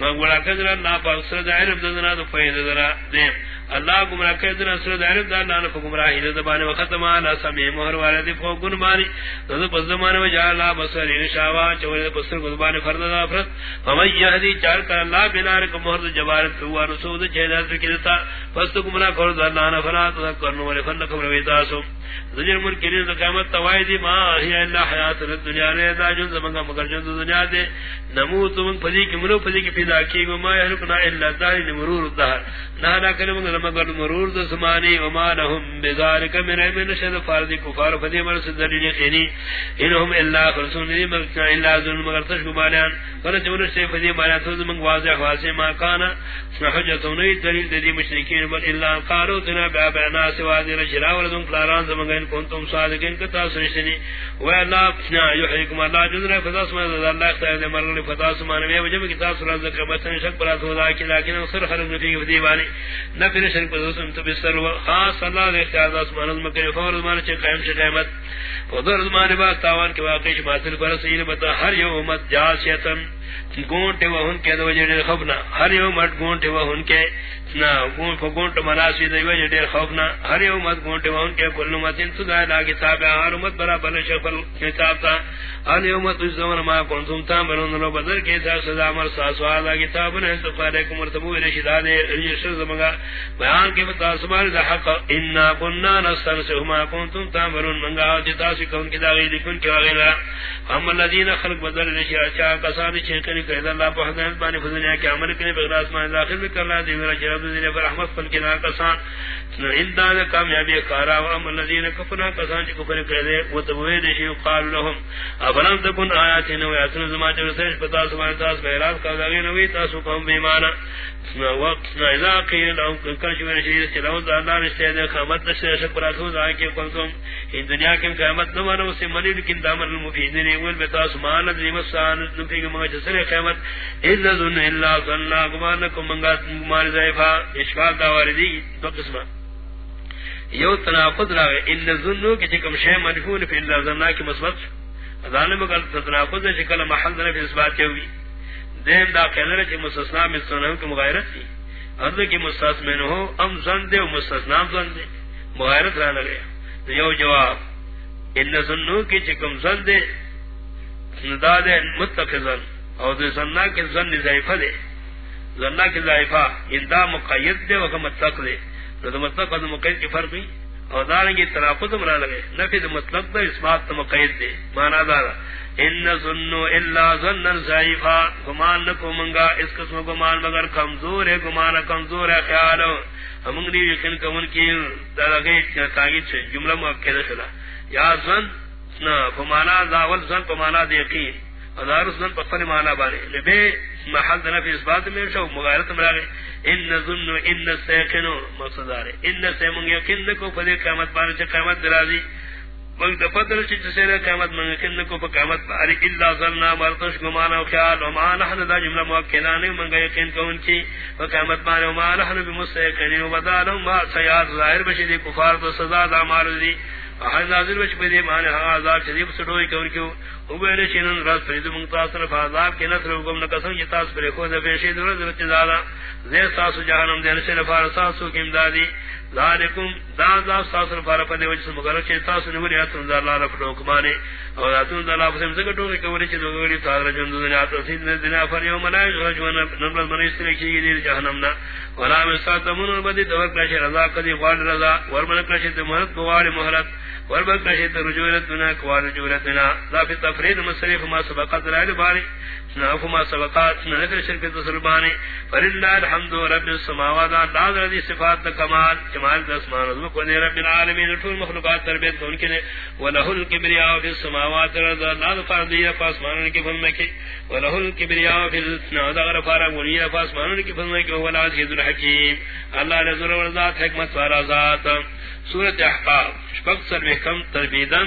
گمراہ کر در نا پاک سر علم دا دا فیدا دا دی. اللہ گمراہ کہ در اثر دار دا اللہ نے گمراہ ہی زبان و ختم الا سمی مہر والے فو گن ماری تو پس زمان و جالا بصر انشاوا چور پس زبان فرض دا فرض فمن یہدی چار کر اللہ بنا کو مہر جبار تو رسول جہدا کیتا پس گمراہ کر اللہ نہ فلا تذکرن ول فن کبر ویتا سو زجر مر کلی قیامت توائدی ما ہی اللہ حیات دنیا نے دا جو زمان مگر جو دنیا دے نموت من پدی کی مرو پدی کی پیدا کی ما یلکنا الا دار مرور الدهر نہ نہ کرے مگر مرور ذ زمانی و ما لهم بذلك من من شد فرض کفار فدی مر سدلی خیری انهم الا رسول نی مگر الا ذل مگر تش گمانیان پر جور سے فدی مارا تو من واضح واسع ما کان حجت نی دلیل دی مشرکین بل الا قالوا تنا بابنا سوا دی رجلا ولدن قران زمگن کنتم صادقین کتا سنشنی و اللہ یحیکم اللہ جزر فداس ما اللہ اختیار مر فداس ما نبی وجب کتاب سر ذکر بسن شک برات ہوا کہ لیکن سر خرج فی دیوانی نہ پھر شرک دوسم تو بسر خاص اللہ نے اختیار داس مانز مکر فور زمانے چ قائم چ قیامت۔ فور زمانے بعد تاوان کے واقع ماتل پر سین بتا، ہر یو امت جاسیتن گونٹے وہ ان کے دوجے خبنا ہر یوم مٹ گونٹے وہ ان کے۔ نہ گون فگونٹ مناسی خوفنا ہر مت گونٹ کے کل لا کتاب ہر امت شفل کتاب تھا زمان ما کنتم بدر کے تھا سزا مر کتاب نے تو زمگا بیان کے کنتم منگا جتا کی داغی لکن کی وغیرہ ہم خلق بدر کہ اللہ عمل کرنے بغیر داخل رحمت فل کے نام کسان ان کامیابی کارا و ہم الذين كفروا کسان چھ کفر کرے وہ تو وہ دی قال لهم. فلم تكن آیات نو یاتن زما جو سش پتا سما تاس بیرات کا دغه نو وی تاسو کوم بیمانه وقت اذا قيل لو كان شو شيء چلو دا اللہ نے سے قیامت سے شک پر تو دا کہ کون تم ان دنیا کی قیامت نہ ورو سے ملی لیکن دامن المفید نے ول بتا سمان ذم سان نو کہ ما جسر قیامت. الا ذن الا ظن گمان کو منگا مار ذیفا اشفاق دا واردی تو قسمہ. یو تناقض راغ ان ظنو کہ چکم شے منفون فی اللہ ظننا کی مثبت. ظالم اگر تناقض ہے شکل محل دنے فی اثبات چوی دین دا خیلر چی مستثنا مستثنا کی مغایرت تھی ارد کی مستثنا ہو ام زن دے و مستثنا زن دے. مغایرت رانا گیا یو جواب. ان ظنو کی چکم زن دے. دا دے متقضن او دے زننا کی زن زائفہ دے. زننا کی زائفہ ان دا مقید دے وکا متق دے. تو مطلب کا مقید کی فرق نہیں اور داریں گے تناقض مرا لگے نفی تو مطلب دا اس بات مقید دے مانا دارا ان ظنو الا ظنن ضعیفا. گمان نکو منگا اس قسم گمان مگر کمزور ہے گمان کمزور ہے، خیال ہم نے یقین کون کی درگے تاکید سے جملہ مؤکد شدا یا ظن نہ فمانا ذاول ظن فمانا یقین. ادار ظن پفن مانا بانے۔ لبے محل نفی اس بات میں شو مغایرت مرا گئے ان ظن ان سیقن مقصد ارے ان سے من یقین کو فدی قیامت پر چ قیامت درازی۔ من دفتر چ سے قیامت من یقین کو پر قیامت پر الا ظن مرتش گمان او خیال۔ و ما نحن دا جملہ موکلان من یقین کو ان کی و قیامت پر ما نحن بمسیقن و بدالهم ما سیاد ظاہر بشی کفار تو سزا دا مار دی۔ احد نازل وچ پدی مان ہا عذاب شدید سٹوئی کور کیو، او وبیر شینن راز فرید منتصر فاذاب کے نصر حکم نہ قسم تاس پر خود پیشی در در چزالا زے ساس جہنم دے سے نفار ساسو کی امدادی ذالکم، دا دا ساس نفار پر وچ مگر چ تاس نو ری اتن دا اللہ رب حکمانے اور اتن دا اللہ پسم زگ ٹوکی کوری چ دوگڑی تار جن دنیا تو سید نے دنیا پر یوم لا یجون نبل من استری کی دی جہنم نا۔ ولا مساتمن بدی دور کش رضا کدی وال رضا، ورمن کش تے مہرت گوار مہرت وربک نشید رجولتنا کوار رجولتنا لا فی تفرید مصریف ما سبقات رائل باری۔ نافو ما سبقات ننکر شرکت سلبانی فرللہ الحمد رب السماوات داد رضی صفات کمال جمال دسمان رضمک ونی رب العالمین طول مخلوقات تربیت کون کنے ولہ الكبریاء فی السماوات رضا داد فردی فاسمانون کی فلمکی ولہ الكبریاء فی السماوات فارغ ونی فاسمانون کی فلمکی ولا عزیز الحکیم اللہ رضا ورزات حکمت وارا ذات۔ سورت احقاب شپک سر کم تربیدن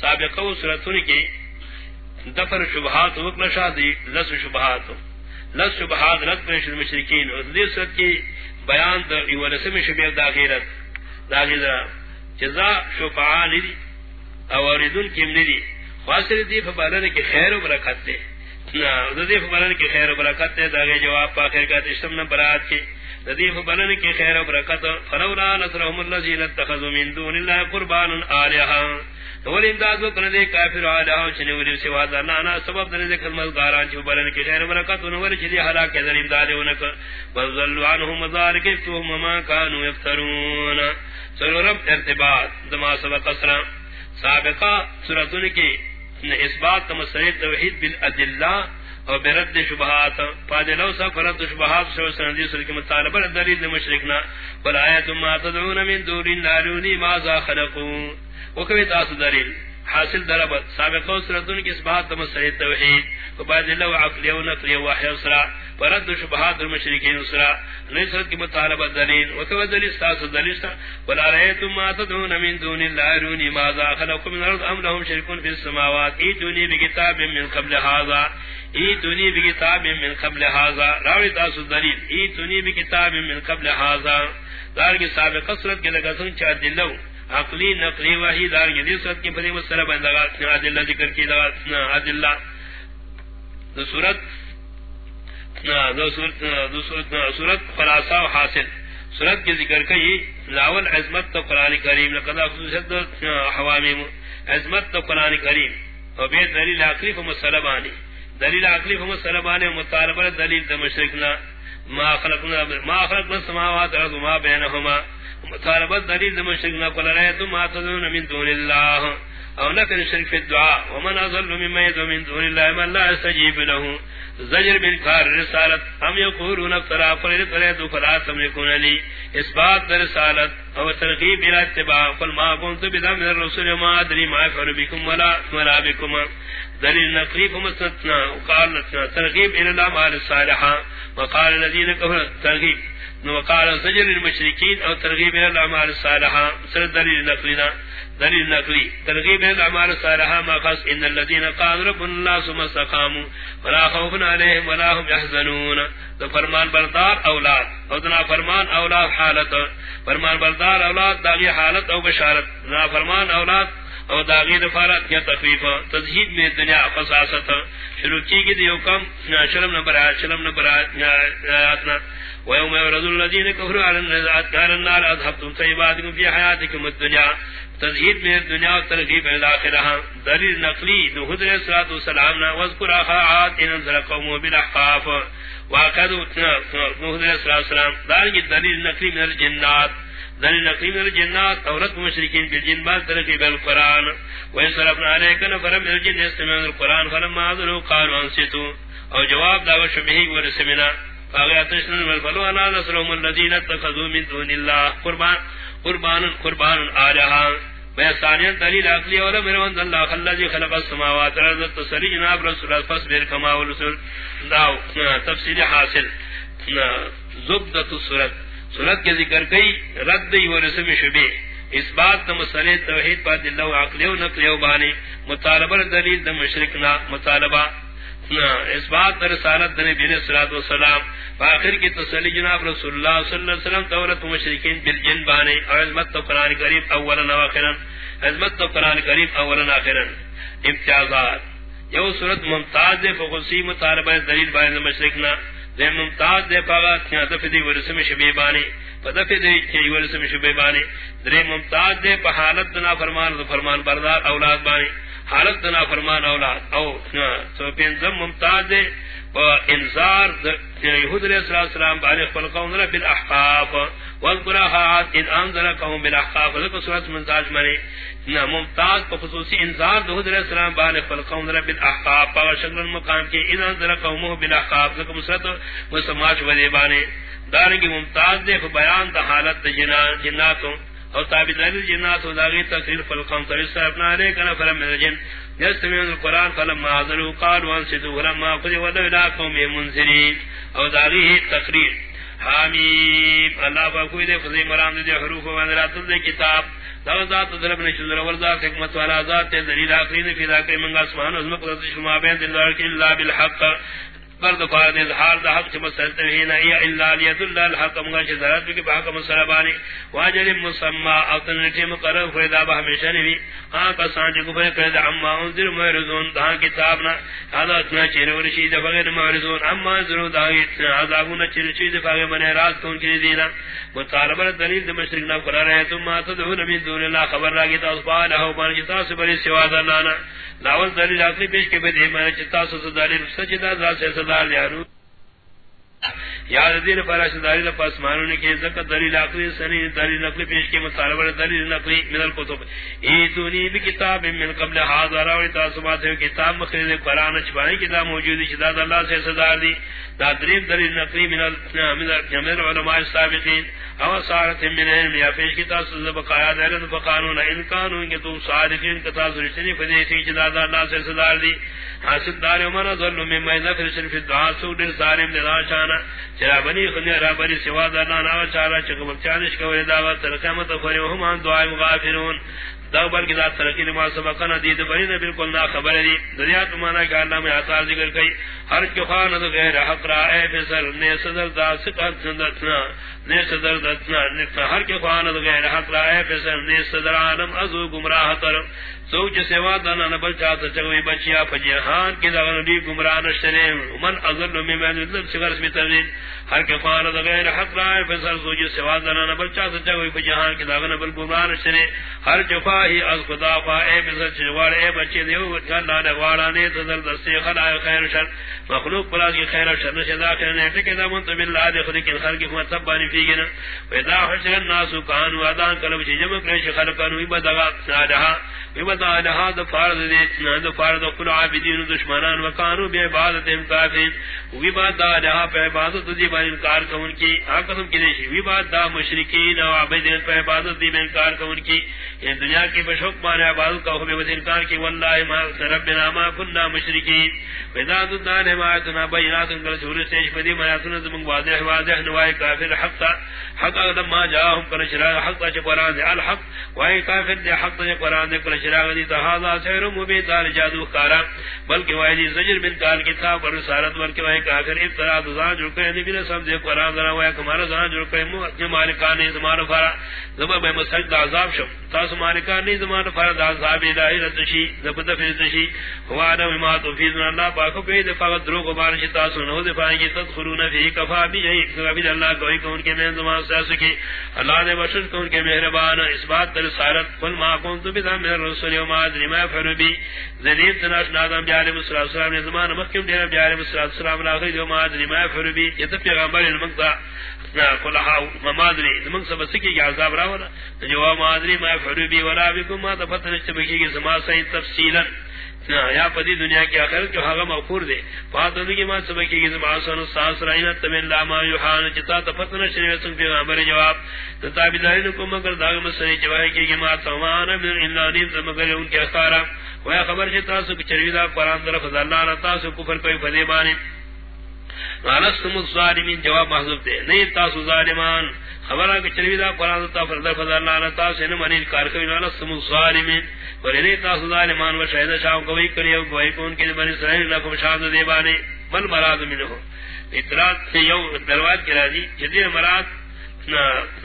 سابقہ و کی دفر شبہات وقت نشادی لس شبہات لس شبہات رد پرش المشرکین اور دی سورت کی بیان در ایوالسم شبیت داخیرت داخیرت جزا شفعان دی اوردن کم دی۔ خواصر دی فبالن کی خیر و برکت دی۔ دی فبالن کی خیر و برکت دی۔ داغی جواب پا خیر کات اشتم نبرات کی۔ ردیف بلن کی خیر و برکت فلولا نصرهم الذين اتخذوا من دون الله قربانا الها ول امداد وکن دے کافر الها چنے ولی سوا اللہ نا سبب دے خدمت مزگاران چ بلن کی خیر برکت نو ور چلی ہلاک دے امداد ونک بذل عنهم ذلك ثم ما كانوا يفترون سرورم ارتباط دما سبق اسرا سابقہ سورۃ کی اس اثبات تمسرت توحید بالادلہ او برد شبہات. فادلو سا فرد شبہات شو سندی سر کی مطالبہ دلیل مشرکنا بل آیت ما تدعون من دور نارونی مازا خلقون. وکوی تاس دلیل. حاصل دربت سابق و سرطن کی اسبات تمسر توحید فباد اللہ و عقلی و نقلی و وحی اسرا فرد شبہات المشرکین اسرا نسرت کی مطالبہ دلیل وکوی دلیل ساس دلیل سا، بل آیتم ما تدعون من دون اللہ رونی مازا خلقو من ارض ام لهم شرکون فی السماوات، ایتونی بکتاب من قبل حاضا ایتونی بکتاب من قبل حاضا راوی تاس دلیل، ایتونی بکتاب من قبل حاضا دارگی سابق صورت کے لگا سن چار دلو عقلی، نقلی، وحی دار یہ دیسوت کی پدی مسئلہ بندگا عدل اللہ ذکر کی دغا عدل اللہ۔ دو صورت دو صورت دو صورت صورت خلاصہ و حاصل۔ صورت کی ذکر کئی لاول عظمت تو قرآن کریم، لقد خصوصیت حوامیم، عظمت تو قرآن کریم۔ و بید دلیل عقلی و مسئلہ بانی دلیل عقلی و مسئلہ بانی مطالبہ دلیل تمشرکنا ما خلقنا ما خلقنا السماوات والارض ما بينهما. مطالبت دلیل مشرک نہ قل رایتم ما تدعون من دون الله. او نکن شرک فی الدعاء. ومن اضل مما يدعو من دون الله من لا يستجيب له. زجر بالکار رسالت. ہم یقولون افترا فرد فرد فلا تملكون لي. اثبات در رسالت. او ترغیب الى اتباع. قل ما كنت بدا من الرسول ما ادري ما يفعل بكم ولا ولا بكم. دلیل نقلی فمستنا وقال لتنا ترغیب الى الاعمال الصالحه وقال الذين كفروا ترغیب وقال سجل المشركين او ترغیب الى الاعمال الصالحه سر دلیل نقلینا، دلیل نقلی، ترغیب الاعمال الصالحه ما خاص ان الذين قالوا ربنا الله ثم استقاموا، ولا خوف عليهم ولا هم يحزنون تو فرمان بردار اولاد ادنا فرمان اولاد حالت، فرمان بردار اولاد داغی حالت او بشارت نا فرمان اولاد او داغی دفارت یا تخفیف تزہید میں دنیا خصاصت شروع کی گئی دیو کم شرم نمبر آیات شرم نمبر آیاتنا ويوم يرد الذين كفروا على النار أذهبتم طيباتكم في حياتكم الدنيا تزہید میں دنیا و ترغیب الاخرہ دلیل نقلی دو حضر صلاة والسلام وذکر اخاعات ان انزل قوم بالاحقاف واقعد حضر صلاة والسلام، دارنگی دلیل نقلی من الجنات الجنات مشرکین بالجن بعد ویسرفنا الجن القرآن فلما قالوا او جواب ورسمنا والفلو انا نصرهم الذین اتخذوا من دون اللہ قربان قربان قربان آلہا دلیل عقلی اور اللہ خلق السماوات جناب رسول اللہ فصبر کما حاصل. زبدت السورت سورت کے ذکر کئی، رد دی ورسم شبی اس بات دا مسئلے توحید پا دلہ و عقلی و نقلی و بانی۔ مطالبہ دلیل دا مشرکنا مطالبہ۔ اس بات رسالت نبی علیہ الصلوۃ والسلام۔ آخر کی تسلی جناب رسول اللہ صلی اللہ علیہ وسلم دولت مشرکین بالجن بانے اور عظمت تو قرآن کریم اولا و آخرا۔ عظمت تو قرآن کریم اولا و آخرا۔ امتیازات۔ یو صورت ممتاز دے فقصی مطالبہ دلیل بانے مشرکنا دے ممتاز دے پاگا تھیا دفدی ورسم شبی بانے فدفی دے چی ورسم شبی بانے دے ممتاز دے پا حالت دنا فرمان دو فرمان بردار اولاد بانے حالت دنا فرمان اولاد، او تو پینزم ممتاز دے پا انذار یہود علیہ السلام بانی بالغ فلقون رب الاحقاف واذكرها ان انذر قوم بالاحقاف ذکر سورۃ منتاج مری نہ ممتاز کو خصوصی انذار یہود علیہ السلام بالغ فلقون رب الاحقاف اور شکل مقام کے ان انذر قوم بالاحقاف ذکر مسرت و سماج ودی بانے دارنگی ممتاز دے بیان دا حالت جناتوں۔ اور تابع جنات و داغی تقریر فلقون ترسل اپنا علیہ کنا فرم من الجن۔ يستمعون القرآن فلما حضروا قالوا انصتوا فلما قضي ودوا الى قوم منذرين او داغيه تقرير حمیم اللہ باکوی دے فضی مرام دے حروف و اندراتل دے کتاب. دو ذات ضرب نے شذر ذات حکمت والا ذات دلیل آخرین فی ذاکر منگا اسمان عظمت قدرت شما بین دلدار کی اللہ بالحق. برد فارد اظہار دا حق چمت سلطن ہی نئی اللہ لیت اللہ الحق مگا چھ ذرات بکی بحق مسلبانی واجر مسمع او تنرٹی مقرر فریدا بہمیشہ نبی آن کا سانچ کفر کرد عما انذر معرضون دا ہاں، کتابنا هذا ہاں، اتنا چیر ورشید فغیر معرضون عما انذرو دا عذابون چیر چید فغیر من اعراض کون کی دینا مطالبہ دلیل دا مشرق نا قرار ہے تم ثم تدعون من دون اللہ، خبر راگی تا اصبحانہ ومان جتا سبری سوا دا دلانا لاول دلیل عقلی پیش کے بدے میں چتا سو دلیل سجدہ ذات سے صدا لیارو یاد دین پر اشداری لپس مانو نے کہ زکہ دلیل عقلی سنی، دلیل عقلی پیش کے مطالبہ دلیل نقلی من الکتب. ای دونی بکتاب من قبل حاضر اور تاسمات کتاب مخرج قرآن چھپائی کتاب موجود شداد اللہ سے صدار دی. دادرین دلیل نقلی من من العلماء السابقین. او سارت من علم، یا پیش کی تاسو بقایا دہرن فقانون ان کانو کہ تم صادقین کتا سرشنی فدیسی جداد اللہ سے صدار دی. حاصل دار عمر ظلم من مہنہ فر شرف دعا سو دل ظالم دلا شانا چرا بنی خنی را بنی سوا دانا نا چارا چکم چانش کوئی دعوت ترقیمت فری وهم ان دعای مغافرون. دا بلکہ ذات ترقی لما سبقنا دید بری نے بالکل نا خبر دی. دنیا تمانا کہ اللہ میں آثار ذکر کئی. ہر کی خواہ غیر حق را. اے فسر نے صدر دا سکت سندتنا نے صدر دتنا نے ہر کی خواہ غیر حق را. اے فسر نے صدر عالم ازو گمراہ تر. سوچ سوا دانا نبل چاہتا چگوی بچیا پجیہان کی دا غنبی گمراہ نشتنے من ازل میں میں دلب سگر اسمی تغیر ہر کے فارد غیر حق رائے فسر سوچ سوا دانا نبل چاہتا چگوی فجیحان کی دغن نبل گمراہ نشتنے ہر جفاہی از خدا فا اے فسر چگوار اے بچے دیو اللہ نگوارا نے تذر دستے خلائے خیر شر۔ مخلوق پلا کی خیر شر نشدہ خیر نیٹے کے دامن تو باللہ دے خلی کی خلقی سب بانی فی گنا۔ ویدا حشر الناس کانو ادان کلو چی جمع کرش خلقانو ایبا دغا سادہا ایبا دا لها دا فارد دیتنا دا فارد قل عابدین دشمنان وکانو بے عبادت امکافین وی بات دا لها پہ عبادت دی بار انکار کون کی ہاں آقسم کی دیشی وی بات دا مشرکین و عابدین پہ عبادت دی بار انکار کون کی۔ یہ دنیا کی بشک مانے عبادت کا حبی بس انکار کی، واللہ ما ربنا ما کننا مشرکین۔ ویداد دا نمایتنا بینات انکر سور سیش پدی میاتنا زمان واضح واضح نوائی کافر حق تا حق اگر ما جاہم کر شراغ حق تا چھ قرآن دے الحق۔ وائی کافر دے حق تا چھ قرآن دے کر شراغ دی تحاضا سیر مبین دار جادو خارا۔ بلکہ وائی دی زجر من کار کتاب اور رسالت ورکی وائی کافر ابتراد زان جو کرے نبی سب دے قرآن دے کہ کمارا زان جو کہ مو ہے تمہارا فرا زبر میں مسجد عذاب شم تاس مالکانی زمان فارا دا عذاب الہی رتشی زبت فیرتشی وانا وما توفیدنا اللہ پاکو کئی دفاع دروگ بارشی تاسو نو دفاع کی تدخلون فی کفا بھی جئی، کفا اللہ کوئی کون کے میں زمان سیاسو کی۔ اللہ نے بشر کون کے مہربان اس بات در سارت، قل ما کنتو بدا من رسول و ما ادری، ما فرو بی۔ زنیم تناش نادم بیاری مصر السلام نے زمان مکم دیر بیاری مصر السلام لاغی دو ما ادری، ما فرو بی۔ یہ تو پیغمبر المقتا قلها ہاں، ما سب سکی عذاب ما ما ولا ما تفتن تفصیلا. یا پدی دنیا کی آخر جو حقا مغفور دے. فاتن کی ما سبکی کی زمان ساس رائنا تمن لاما یوحان چتا تفتن شریع سن پیغمبر جواب. تتابی دارین کو مگر داغ مسئلے جوائی کی ما تمان من اللہ نیم مگر ان کے اخارا. ویا خبر چتا سو چروی دا طرف اللہ نتا سو کفر کوئی فدی نالستم الظالمین جواب محضوب دے۔ نہیں، تاسو ظالمان۔ خبر کہ چروی دا قرآن تا فرد فضل اللہ نتا سو انمانی کار کوئی نالستم الظالمین ورنی تاسو ظالمان و شہد شاو کوئی کری او کوئی کون کی بنی اسرائیل لکم شاہد دیبانی بل مراد منہو اطلاع سے یو دروات کی راضی جدیر مراد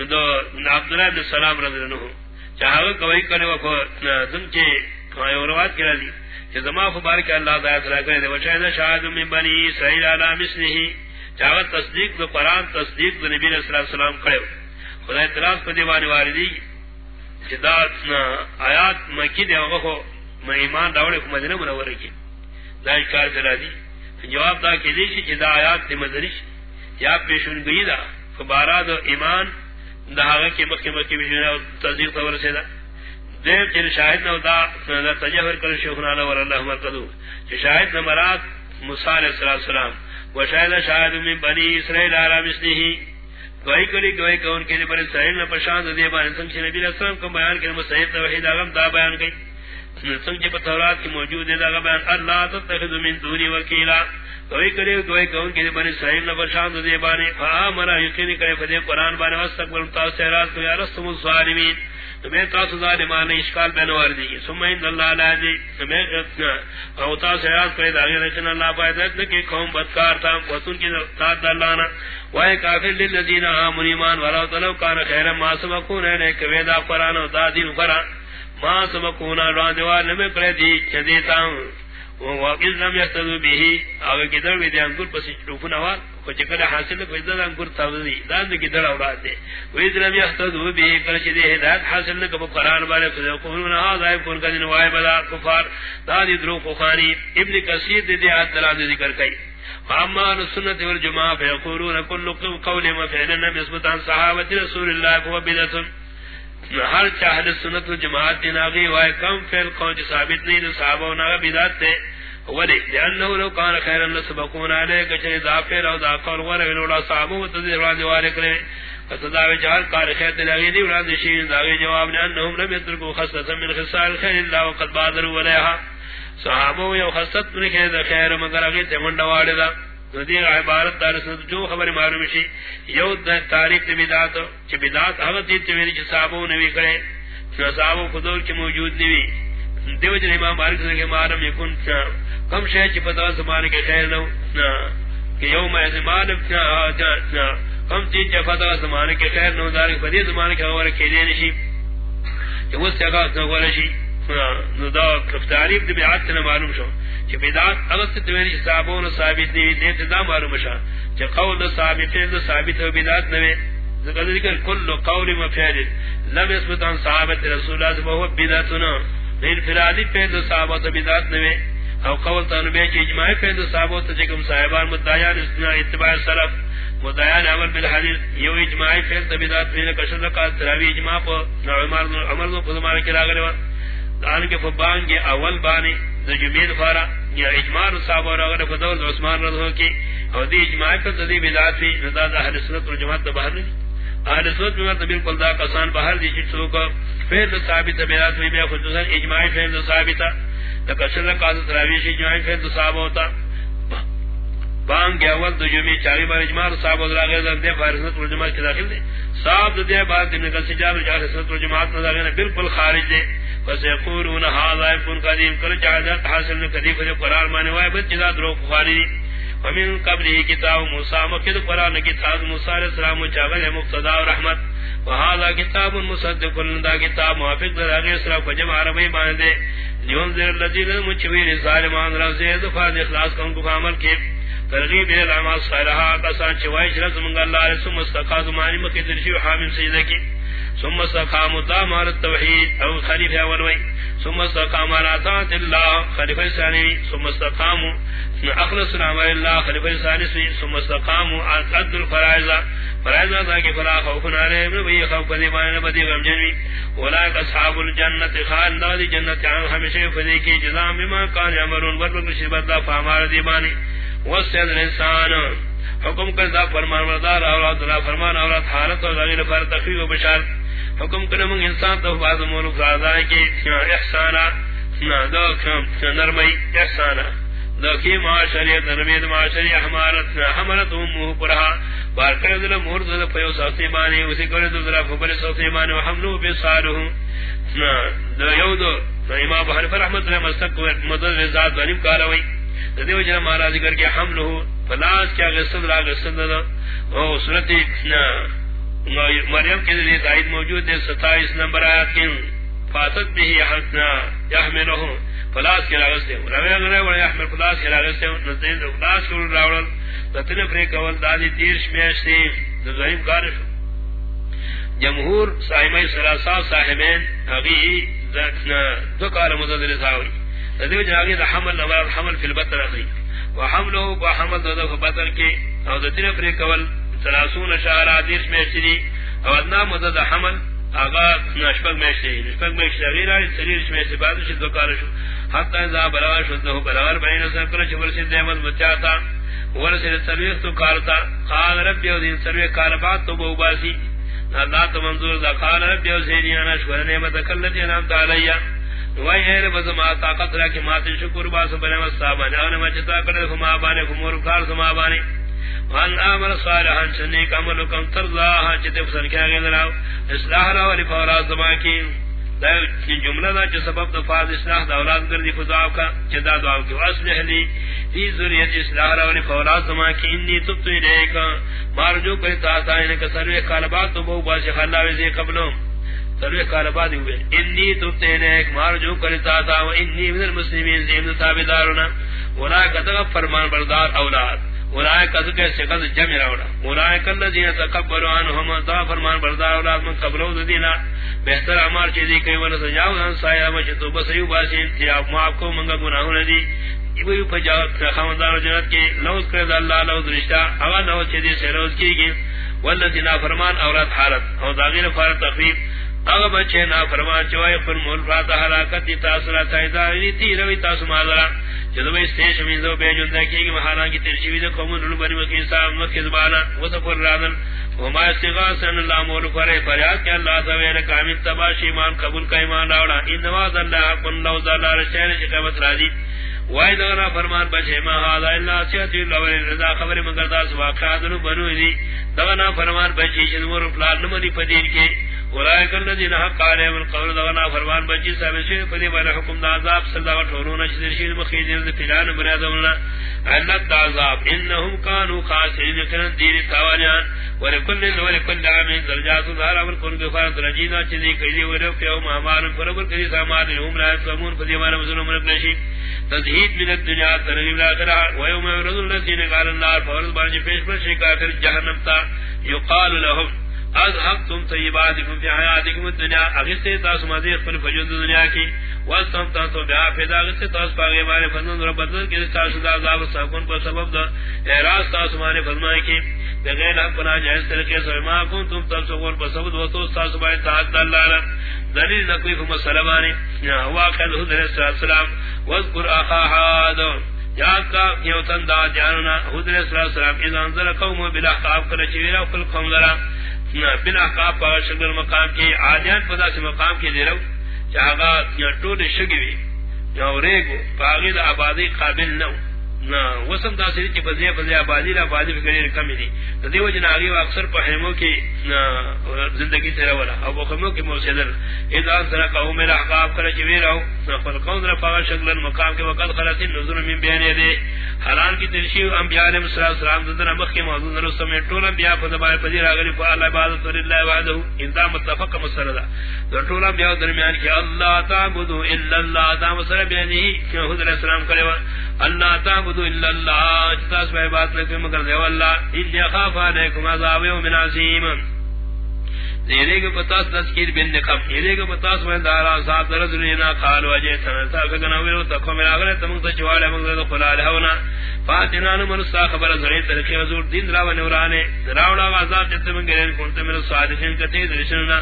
دو، عبداللہ بن السلام رضی اللہ عنہ۔ چاہو کوئی کری و دن چے یو روات کی راضی۔ کہ زما فبارک اللہ دا اصلاح کرے دے و شاہد من بنی اسرائیل علا مثلی چاہو تصدیق دو قرآن تصدیق دو نبی صلی اللہ علیہ وسلم کرے خدا اعتراض پر دیوانی واردی آیات مکی دے وغو میں ایمان داوڑے کو مدینہ منور کی۔ دا اشکار کرا دی۔ جواب دا کہ دیشی جدا آیات دے مدنش یا پیشن گئی دا۔ فبارا دا ایمان دا آغا کی مکی مکی پیشن تصدیق طور سے دا۔ دیر چل شاہد نو دا دا تجہور کر شیخنانا ور اللہ مرکدو چل شاہد نمرات موسیٰ علیہ السلام و شاہد شاہد من بنی اسرائیل آرام اسلیہی گواہی کری گواہی کون کے لیے بڑے سہیل نہ پرشان دے بان سنگ سے نبی السلام کو بیان کرے مصیب توحید اغم دا بیان کی سنگ کے تورات کی موجود ہے دا بیان. اللہ تتخذ من دونی وکیلا. گواہی کری گواہی کون کے لیے بڑے سہیل نہ پرشان دے بان فامر یقین کرے فدی قران بان واستقبل تاثرات کو یا رسول الظالمین. میں تاسو ظالمان اشکال بنوار دی ثم ان اللہ لا دی میں او تاسو یاد کرے دا کہ اللہ پائے کہ قوم بدکار تھا وتن کی ذات اللہ نہ وای کافر للذین آمنوا ایمان ولو تلو کان خیر ما سبقون نے کہ ویدا قران او دادین قران ما سبقون راندوار نہ کرے دی چدیتا وہ واقعی لم یستذ به او کدر وی انگور پس چوفنا وا کو چکر حاصل کو انگور دان کی دے۔ و کر دے ہدایت حاصل کو قران والے کو قولون ہا کون بلا کفار۔ دادی درو کو خانی ابن کثیر دے ذکر کئی۔ فاما السنه والجماعه فيقولون كل قول نسبت عن صحابه رسول الله هو بدعه ہر چاہل سنت جماعت دیناغی وائے کم فعل قوج ثابت نہیں صحابہ نہ بدعت ولی لانه لو كان خيرا لسبقون عليك چے ظافر او ذاکر ور ولا صحابہ تذیر راج والے کرے فتدا وجال کار خیر دیناغی دی ورا دشین داغی جواب نے، انہم لم يتركوا خصلة من خصال خير الله وقد بادروا ولها صحابہ یو خصت من خیر خیر، مگر اگے تے منڈا واڑے دا۔ ندی عبارت دار سنت جو خبر معلوم شی، یو د تاریخ دی بدعت چ بدعت ہو تی تے ویری چ صحابہ نے وی کرے صحابہ خودور کے موجود نہیں دیو جن امام مالک نے کہ معلوم یکن کم شے چ پتہ زمانے کے خیر نو کہ یوم ازمان کم چیز چ پتہ زمانے کے خیر نو دار بدی زمانے کے اور کے لیے نشی، کہ وہ سگا نو ورشی نو دا تعریف دی بیعت نے معلوم شو کہ بدعت اگر تو میری صحابوں ثابت نہیں دے دا معلوم شا کہ قول ثابت ہے ثابت ہو بدعت نہ ذکر ذکر کل قول و فعل لم يثبت عن صحابه رسول الله وهو بدعتنا انفرادی پہ صحابہ بدعت نہ او قول تن بے کہ اجماع صحابہ تے کم صاحبان مدعیان اسنا اتباع سلف، مدعیان عمل بالحدیث یہ اجماع پہ بدعت میں کشن کا تراوی اجماع پر عمر عمر کو زمانے کے لاگے دان کے فبان کے اول بانی جمید فارا، یا اجماع صاحب اور اگر فدور عثمان رضی اللہ کی اور دی اجماع پر تدی بدعت تھی ندا اہل سنت والجماعت تو باہر نہیں اہل سنت میں تو بالکل دا کسان باہر دی چیز کو پھر ثابت بدعت میں خصوصا اجماع پھر ثابت لکشل قاضی تراویش اجماع پھر ثابت ہوتا۔ بانگ کے اول دو جمعی چاری بار اجماع صاحب اور اگر دے فارسنت والجماعت کے داخل دے۔ صاحب دے بعد ابن کا سجاد جاہ سنت والجماعت نظر بالکل خارج دے۔ فسيقولون هذا يكون قديم كل جعلت حاصل نے قديم في القرآن معنى وابد جدا دروك خالدي ومن قبله كتاب موسى مكد القرآن كتاب موسى عليه السلام وچاغل مقتدى ورحمت وهذا كتاب مصدق لندا كتاب موافق لدى اسراء فجمع عربي باندے لينذر الذين مچوين الظالمان رفزه دفاد اخلاص کن کو عمل کے ترغیب الى صالحا قصان چوائش رزم اللہ رسول مستقاض معنی مکد رشی حامل سیدہ کی ثم استقاموا دامار التوحيد. او خليفه اولوي ثم استقاموا على طاعه الله خليفه الثاني. ثم استقاموا اخلص العمل الله خليفه الثالث. ثم استقاموا على قدر الفرائض. فرائض ذاك فلا خوف عليهم وهي خوف ذمان بدي غم جنوي اولئك اصحاب الجنه خالد دار جنة عن همشه فذي کی جزاء بما كان يعملون. ورب شبدا فامار دیبانی وسد الانسان حکم کردا فرمان بردار اولاد اللہ فرمان اولاد حالت اور غیر فر تخفیف و بشارت حکم کرم انسان تو بعض مولوک راضائے کی احسانا دو نرمی احسانا دو کی معاشری نرمید معاشری حمارت حمرت اموہ پرہا بار کرد دل مورد دل پیو سوتی بانی اسی کرد دل دل فبر سوتی بانی وحملو بسارہو دو یو دو امام بحر فرحمت اللہ مستق مدد رزاد بانیم کاروئی دیو جنہ مارا ذکر کے حملو فلاس کیا غصد را غصد دا او سورتی یعنی مریم کے لیے تائید موجود ہے، ستائیس نمبر آیات کی فاسد بھی حسنا یحملہ فلاس کے راغست ہے روی اگر ہے یحمل فلاس کے راغست ہے نزدین فلاس کے راوڑل تطلب ریک اول دادی دیرش میشتی ظہیم کارش جمہور صاحبی سلاسا صاحبین اگی دو کار مدد رساوی تدیو جاگی دا حمل نمبر حمل فی البتر اخری وحملہ وحمل دو دو بطر کے او دتن فریق اول سلاسون شہر آدیش میں شری او ادنا مدد حمل، آغا نشپک میں شری نشپک میں شری غیر آئی سریر میں سے بعد شد وکار شو حتی ازا بلاغ شد نہو بلاغر بین سر کرن چھ ورسی دیمت بچاتا ورسی سرویخ تو کارتا. قال رب یو دین سرویخ کاربات تو بو باسی. اللہ تو منظور دا. قال رب یو زینی آنا شکر نعمت کلتی انام تعالیہ وای ہے بز طاقت را کہ مات شکر باس بنے مستابان انا مچتا کڑے ہما بانے کمور کار سما بانے وان عمل صالحا چنے کمل کم ترضا چتے فسن کیا گے ذرا اصلاح را ولی فوراً زما کی. دا جملہ دا جو سبب تو فاض اصلاح دا اولاد کر دی خدا کا چدا دعا کی. اصلح لی. فی ذریت اصلاح را ولی فوراً زما کی. انی تبت الیک. مار جو کوئی تا ان کا سروے قلبات تو بہو باش خلا وی قبلوں سروے قلبات ہوئے. انی تبت الیک. مار جو کرتا تا و انی من المسلمین زین تابعدارنا ولا کتغ فرمان بردار اولاد. جمع راوڑا. فرمان بردار اولاد من قبلو دینا بہتر امر چیزی کئی سایہ تو بس یو کو منگا جنت کے لوز اللہ رشتہ. اوا چیزی سے کی والذین فرمان اولاد حالت. او داغیر اگر بچے نا فرمان چوائے تاثرہ تایدہ تی روی تاسو مادرہ. جدو استیش میں بے جندہ کی کہ محالا کی ترشیوی دے قومن رلو بنی مکی صاحب مکی زبانا وصفر رادن وما استغاث ان اللہ مولو کرے فریاد کہ اللہ سویر کامل تباش ایمان قبول کا ایمان راوڑا۔ انواز اللہ قن اللہ ذاللہ رشین شکمت راضی۔ وائی دغنا فرمان بچے، ما حالا اللہ سیحتی اللہ ولی رضا خبر مگردہ سواقعات بنو دی. دغنا فرمان بچے شنور فلال نمانی پدیر کے. اولئک الذین حق علیہم القول دغنا فرمان بچی صاحب سے فدی بنا حکم دا عذاب صلی اللہ ٹھورون شدر شید مخیدین دے پلان بنادمنا علت عذاب، انہم کانوا خاسرین کن دین تاوانیان. ولکل ولکل عامین درجات ظاہر امر کن گفار درجینا چیزی کلی ورو پیو مہمان فربر کلی سامان ہم لا سمون فدی بنا مظلوم نشی تزہید من الدنیا ترغیب الاخرہ ویوم یرد الذین قال النار فورد بارج پیش پر شکافر جہنم تا یقال لهم از حق تم طیباتکم فی حیاتکم الدنیا. اغسطے تاس مزید فن فجود دنیا کی واستم تاسو بیا پیدا اغسطے تاس پاگے مارے فضل رب بدل کی تاس دا عذاب ساکن پر سبب دا. اعراض تاس مارے فرمائے کی، بغیر حق بنا جائز طریقے سے ما کن تم تم سکون پر سبب و تو تاس بائے تاعت اللہ دلیل نقلی فم سلمانی واقع حضور علیہ السلام واذکر اخا حاد. یاد کا یوتن دا جاننا حضور علیہ السلام اذا انزل قوم بالاحقاب کل چویرا کل قوم لرا. ذرا بالاحقاب پا شکل مقام کی عادیان پدا سے مقام کی دیرو چاہگا یا ٹوٹ شگوی یا ریگو پاغید آبادی قابل نو وسم دا سری کی بزیا بزیا آبادی را آبادی فکری یعنی کمی دی دیو جن آگی و اکثر پا کی زندگی سے رولا او بخمو کی موسیدر ایدان سر قوم میرا حقاب کرا چوی رہو فل قوم را پاگا شکلن مقام کے وقت خلطین نظر من بیانی دے حران کی ترشیو انبیاء علیہ السلام دندر امخ کی موضوع نرسو میں طول انبیاء فضبائے پذیر آگلی فا اللہ عبادت ورلہ وعدہو اندام متفق مسردہ در طول انبیاء درمیان کی اللہ تعبدو الا اللہ دا مسر بیانی کہ حضر علیہ السلام کرے اللہ تعبدو الا اللہ جتاس بے بات لکھے مگر دیو اللہ انی خاف علیکم عذاب یوم عظیم۔ یعنی دیرے کے بتاس تذکیر بن نقم دیرے کے بتاس میں دارا صاحب درد لینا قال وجہ سنتا فکنا ویرو تکو میرا غلط تم تو چوالے مگر خلال ہونا. فاتنا نو من سا خبر زری ترکی حضور دین راو نورانے. راوڑا آزاد جتے من گرے کون تے میرے صادقین کتے درشننا.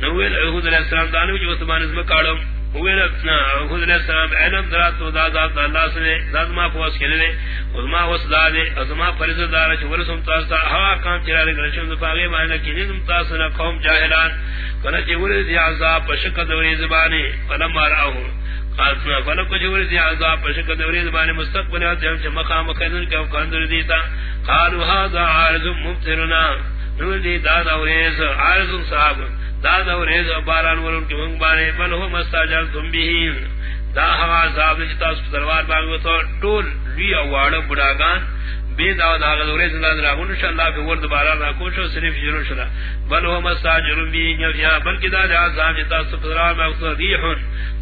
نویل عہود علیہ السلام دانو جو تمہارے اس میں کاڑو ازم کارم السلام علم درات و دادات اللہ سے دادما فوس کھلے ازما وس دادے ازما فرض دار چور سم تاسا ہوا کام چرا رے گرشن پاگے مانا کی نم تاسا قوم جاہلان۔ کنا چور دی عذاب پشک دوری زبانی، فلم ماراو قالنا فلم کو چور دی عذاب پشک دوری زبانی، مستقبل ہم چ مقام کھن کے کاندر دیتا۔ قالوا هذا عارض ممطرنا۔ نور دی داد اوریز عارض صاحب۔ داد اور ریز باران ورن کی منگ بانے بل ہو مستاجل تم بھی دا ہوا صاحب جتا اس دروار باغ تو ٹول لی اواڑ بڑاگان بے دا دا غورے زندہ درا ان شاء اللہ کہ ورد باران نہ کوشو صرف جرو شرا بل ہو مستاجل بھی یا بلکہ دا دا صاحب جتا اس دروار ریح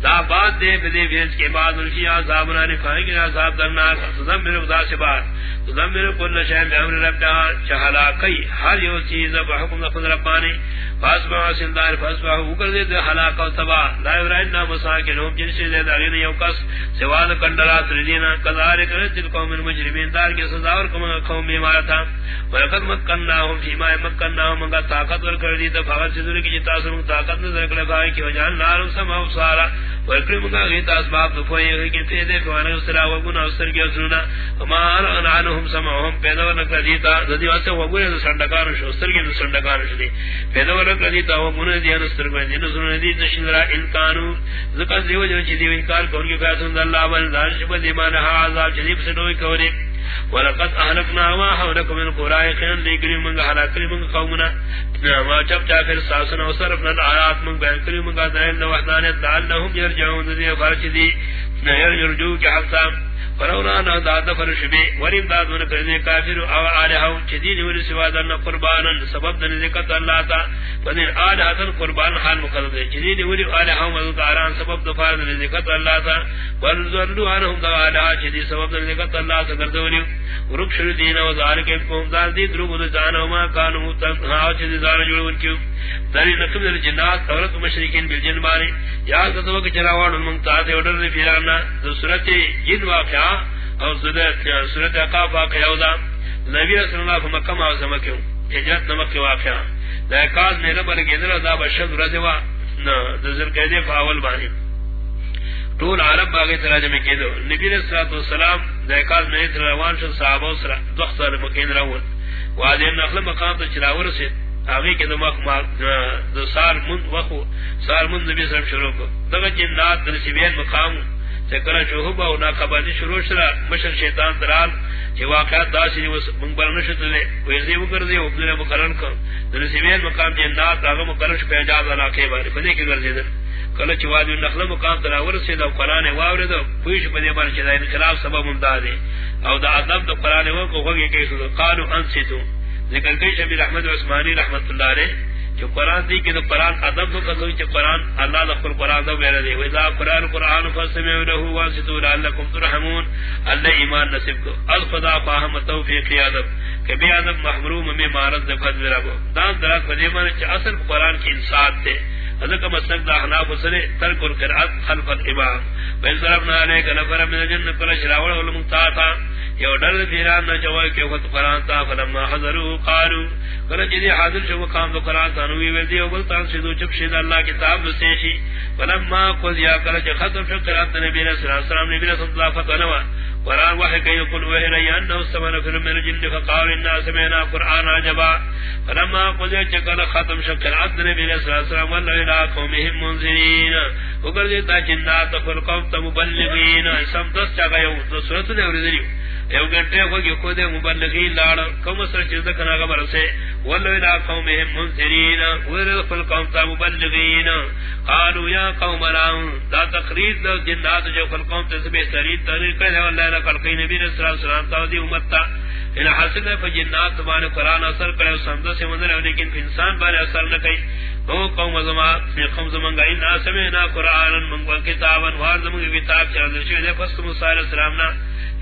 دا بعد دے بدے بیس کے بعد ان کی عذاب نہ نفائی کہ عذاب درنا تزم میرے خدا سے بات۔ تزم میرے کل شے میں امر رب دا چہلا کئی۔ ہر یو چیز بحکم خود ربانی۔ فاسبا سندار فاسبا اوکر دے دے ہلاک و تبا لا ابراہیم نام مساکن ہم جن سے دے داغین یو کس۔ سوا سواد کندرات ردینا کذارک رجل قوم المجرمین۔ دار کے سزا اور قوم بیمار تھا ولقد مکناہم فیما مکناہم، منگا طاقت طاقت ور کر دی تو فقط سدر کی جتا سن طاقت نہ ذکر بھائی کہ جان نار سما سارا ورکر منگا گیت اسباب تو کوئی ہے کہ تے دے کوانے اسرا و گنا اسر کے سننا ہمارا انہم سمعهم پیدا نہ کر دیتا ذی واسطے وہ گنے سنڈکار شو اسر کے سنڈکار شدی پیدا کدی تا و من دی انستر کو دی نزر دی تشرا انکانو ذکر دیو جو چھ دی انکار کون کی بات اللہ بل دارش بل ایمان ہا عذاب جدیب سے دوی کوری ولقد اهلكنا ما حولكم من قرى كان لكل من هلاك من قومنا. ما جب جافر پھر ساسنا وصرفنا الآيات من بيان كل من قادرين وحدانيت لعلهم يرجعون ذي فرش ذي. يرجو کہ حتى فرونا داد فرش بی ورین داد من کرنے کافر او آلہو چدین ور سوا دن قربانا سبب دن ذکت اللہ تا ودین آلہتن قربان حال مقدد چدین ور آلہو مذکاران سبب دفار دن ذکت اللہ تا ورزولو آنہم دا آلہا چدین سبب دن ذکت اللہ تا کردولی ورک شر دین و ذالک قوم دار دی دروگ دزانا وما کانو تنہا چدین زانا جوڑون کیوں داری نقم در جنات تورت مشرکین بالجن باری یا تتوک چراوان المنتاد ودر فیرانا، در صورت جن واقعا اور صورت اقاف واقعا ودا نبی رسول اللہ کو مکہ معظمہ کیوں؟ حجرت نمک کے واقعا دا اقاض میرے بر گدر دا بشد رضوا نظر قیدے فاول بانی طول عرب باغی تراجمہ کی دو. نبی رسول اللہ والسلام دا اقاض میرے روان شد، صحابہ سرا دختر مکین روان وادین نخل مقام تا چلاور سے آگے کے دماغ دو سال من وقو سال من نبی صرف شروع کو دغا جنات نسیبین مقام سے چکر چوہبا و ناقبازی شروع شرا مشر شیطان درال چی واقعات داسی و منبر نشت لے ویزی وکردی و ابنی مقرن کر نسیبین مقام جنات آگا مقرن شپی اجاز علاقے بارے فدی کی گرزی در کل چی وادی نخل مقام تراور سے دا قرآن واورد پویش پدی بار چی دا انخلاف سبب ممدادی او دا عدب دا قرآن واقع ہوگی کیسو قالو انسیتو ذکر کئی شبیر احمد عثمانی رحمت اللہ علیہ، جو قرآن دی کہ قرآن ادب کو کہو کہ قرآن اللہ دا قرآن دا ویرا دے۔ وذا قرآن قرآن فسمعوا له واسطوا لعلكم ترحمون۔ اللہ ایمان نصیب کو۔ الخدا فاهم توفیق ادب کہ بے ادب، محروم میں مارد فضل، رب۔ دان درا فجمان چ اصل قرآن کی انصاف دے۔ حضرت کا مسلک دا حناف سنے ترک القرآن خلف الامام۔ بل ضربنا علیک نفر من الجن قال شراول والمتاتا یو ڈر فیران نہ چوائے کہ وقت قرآن تا فلما حضروا قالوا کله چې حاضر شو، مقام د قرآن ته نو وی دی او بل تاسو شدو چپ شید، الله کتاب لسته شي. فلما قضیا کله چې ختم شو، قرآن نبی رسول الله صلی الله علیه وسلم فتنوا قرآن وحی کہ یقول وحی انه سمن فی من الجن فقال الناس سمعنا قرآن عجبا. فلما قضیا چې کله ختم شو، قرآن نبی رسول الله صلی الله علیه وسلم قومهم منذرین وګر دې تا جنات فالقوم مبلغین سم دس چا غيو سورۃ نے یو گھنٹے ہو گئی خود مبلغین لاڑ کم سر چیز کنا خبر سے ولو الى قومهم منذرین ورفل قوم تا مبلغین قالوا یا قوم لا دا تقریر دو جنات جو فل قوم تے سبے سری تحریر کرے والله لا خلقین نبی رسول اللہ صلی اللہ علیہ وسلم تا دی امت تا ان حاصل ہے جنات تمہارے قران اثر کرے سمجھ سے منظر ہے، لیکن انسان بارے اثر نہ کئی۔ او قوم زما قوم زما گئی۔ نا سمعنا قران من کتابا وار زما کتاب چل شے دے، پس موسی علیہ السلام نا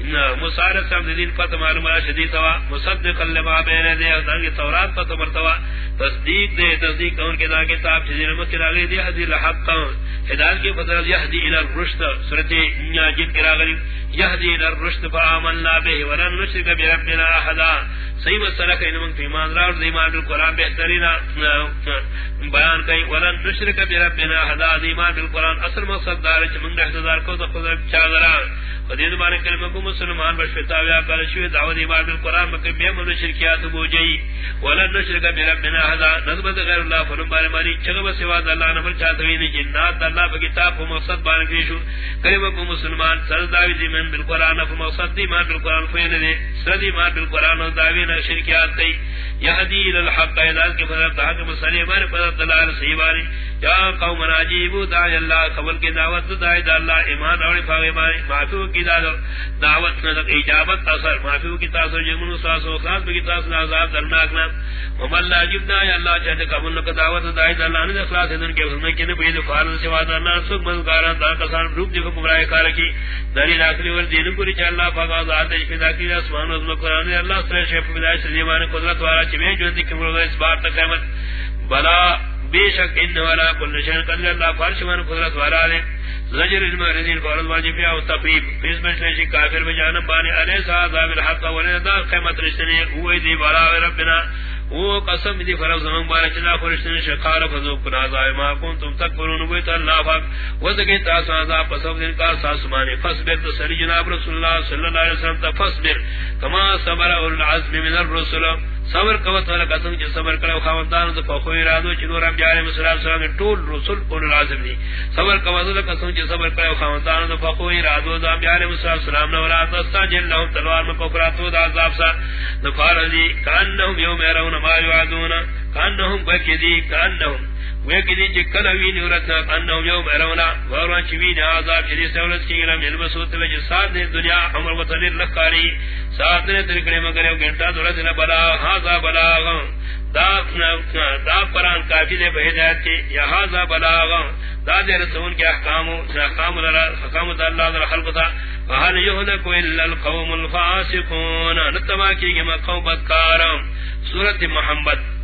مسارت صاحب دین پتہ معلوم ہے، شدید توا، مصدق لما بین دے دنگ تورات پتہ مرتوا تصدیق دے، تصدیق ان کے دا کتاب جن میں کرا گئی دی حدیث الحق۔ ہدایت کے بدل یہدی الی الرشد سورۃ جن کرا گئی یہدی الی الرشد، فآمنا به ولن نشرک بربنا احد صحیح مسئلہ کہ ان کی ایمان راو ایمان بالقران بہترین بیان کئی ولن نشرک بربنا احد ایمان بالقران اصل مقصد دار کہ من احتضار کو تو خود چادرہ فدید بارے کلمہ کو مسلمان بشفتا ویا کل شوی دعوت ایمان بالقران مکہ بے من شرکیات بوجئی۔ ولا نشرک بربنا هذا نسبت غیر اللہ فرم بارے ماری چگو سوا اللہ نفر چاہتے ہیں جنات اللہ پر کتاب کو مقصد بارے کریشو کلمہ کو مسلمان سر دعوی ایمان بالقران فر مقصد ایمان بالقران فین یعنی دے سر ایمان بالقران دعوی نہ شرکیات تی یہدی الى الحق ایداد کے فضل تحاک مسئلے بارے فضل دلال صحیح بارے یا قوم ناجیبو دعی اللہ قبل کی دعوت دعی دا اللہ ایمان اور فاغی بارے معفو کی دعوت نظر اجابت اثر معفو کی تاثر جمنو ساسو خلاص بکی تاثر عذاب درناکنا ومن لا جب دعی اللہ چاہتے قبل نک دعوت دعی دا اللہ نظر خلاص دن کے حسن کی نبید فارن سوا دا اللہ سک مذکارا دا کسان روپ دیکھو کمرائی کارکی دلیل آخری والدین پوری چا اللہ فاقا ذات پیدا کی اسمان و ازم قرآن اللہ سر شیف بدائی سلیمان قدرت وارا چمی جو دیکھ مرغا اس بار تک قیمت بلا بے شک ان والا کل شان قدر اللہ فرش من قدرت وارا لے زجر المرزین فرض واجب یا تقریب۔ اس میں سے کافر میں جانب بانی علیہ صاحب الحق ولدا قیمت رشتنے ہوئے دی بارا ربنا۔ وہ قسم دی فرض زمان بارا چلا فرشتنے شکار فضو کنا زائے ما کن تم تک فرون بیت اللہ فاق وزگی تاسا عذاب پسب دن کا ساسمانی فصبر تسلی جناب رسول اللہ صلی اللہ علیہ وسلم تا فصبر کما صبر اول العزم من الرسول صبر کوت والا قسم چې صبر کرو خواندان تو په خو ارادو چې نور اب جاره مسلمان سره ټول رسول اول العزم دي. صبر کوت والا قسم چې صبر کرو خواندان تو په خو ارادو د جاره مسلمان سلام نو را جن لو تلوار میں مکو تو دا عذاب سره. نو فارلی کانهم یوم يرون ما یعدون کان نو بکدی کان نو کانهم ویکدی چی کلوی نورتا انہم یوم ارونا واران چوین آزاب چلی سولت کی گرام گرم علمسوت وجہ ساتھ نے دنیا عمر مطلر لکاری ساتھ نے ترکڑے مگر یو گھنٹا دولت بلا حاضا بلا دا دا پران کافی دے بہدایت کی، یا حاضا بلا دا دے رسول کے احکام احکام حکام اللہ در خلق تا. فہل یہلک الا القوم الفاسقون. نتما کی گما قوم بدکارم. سورت محمد.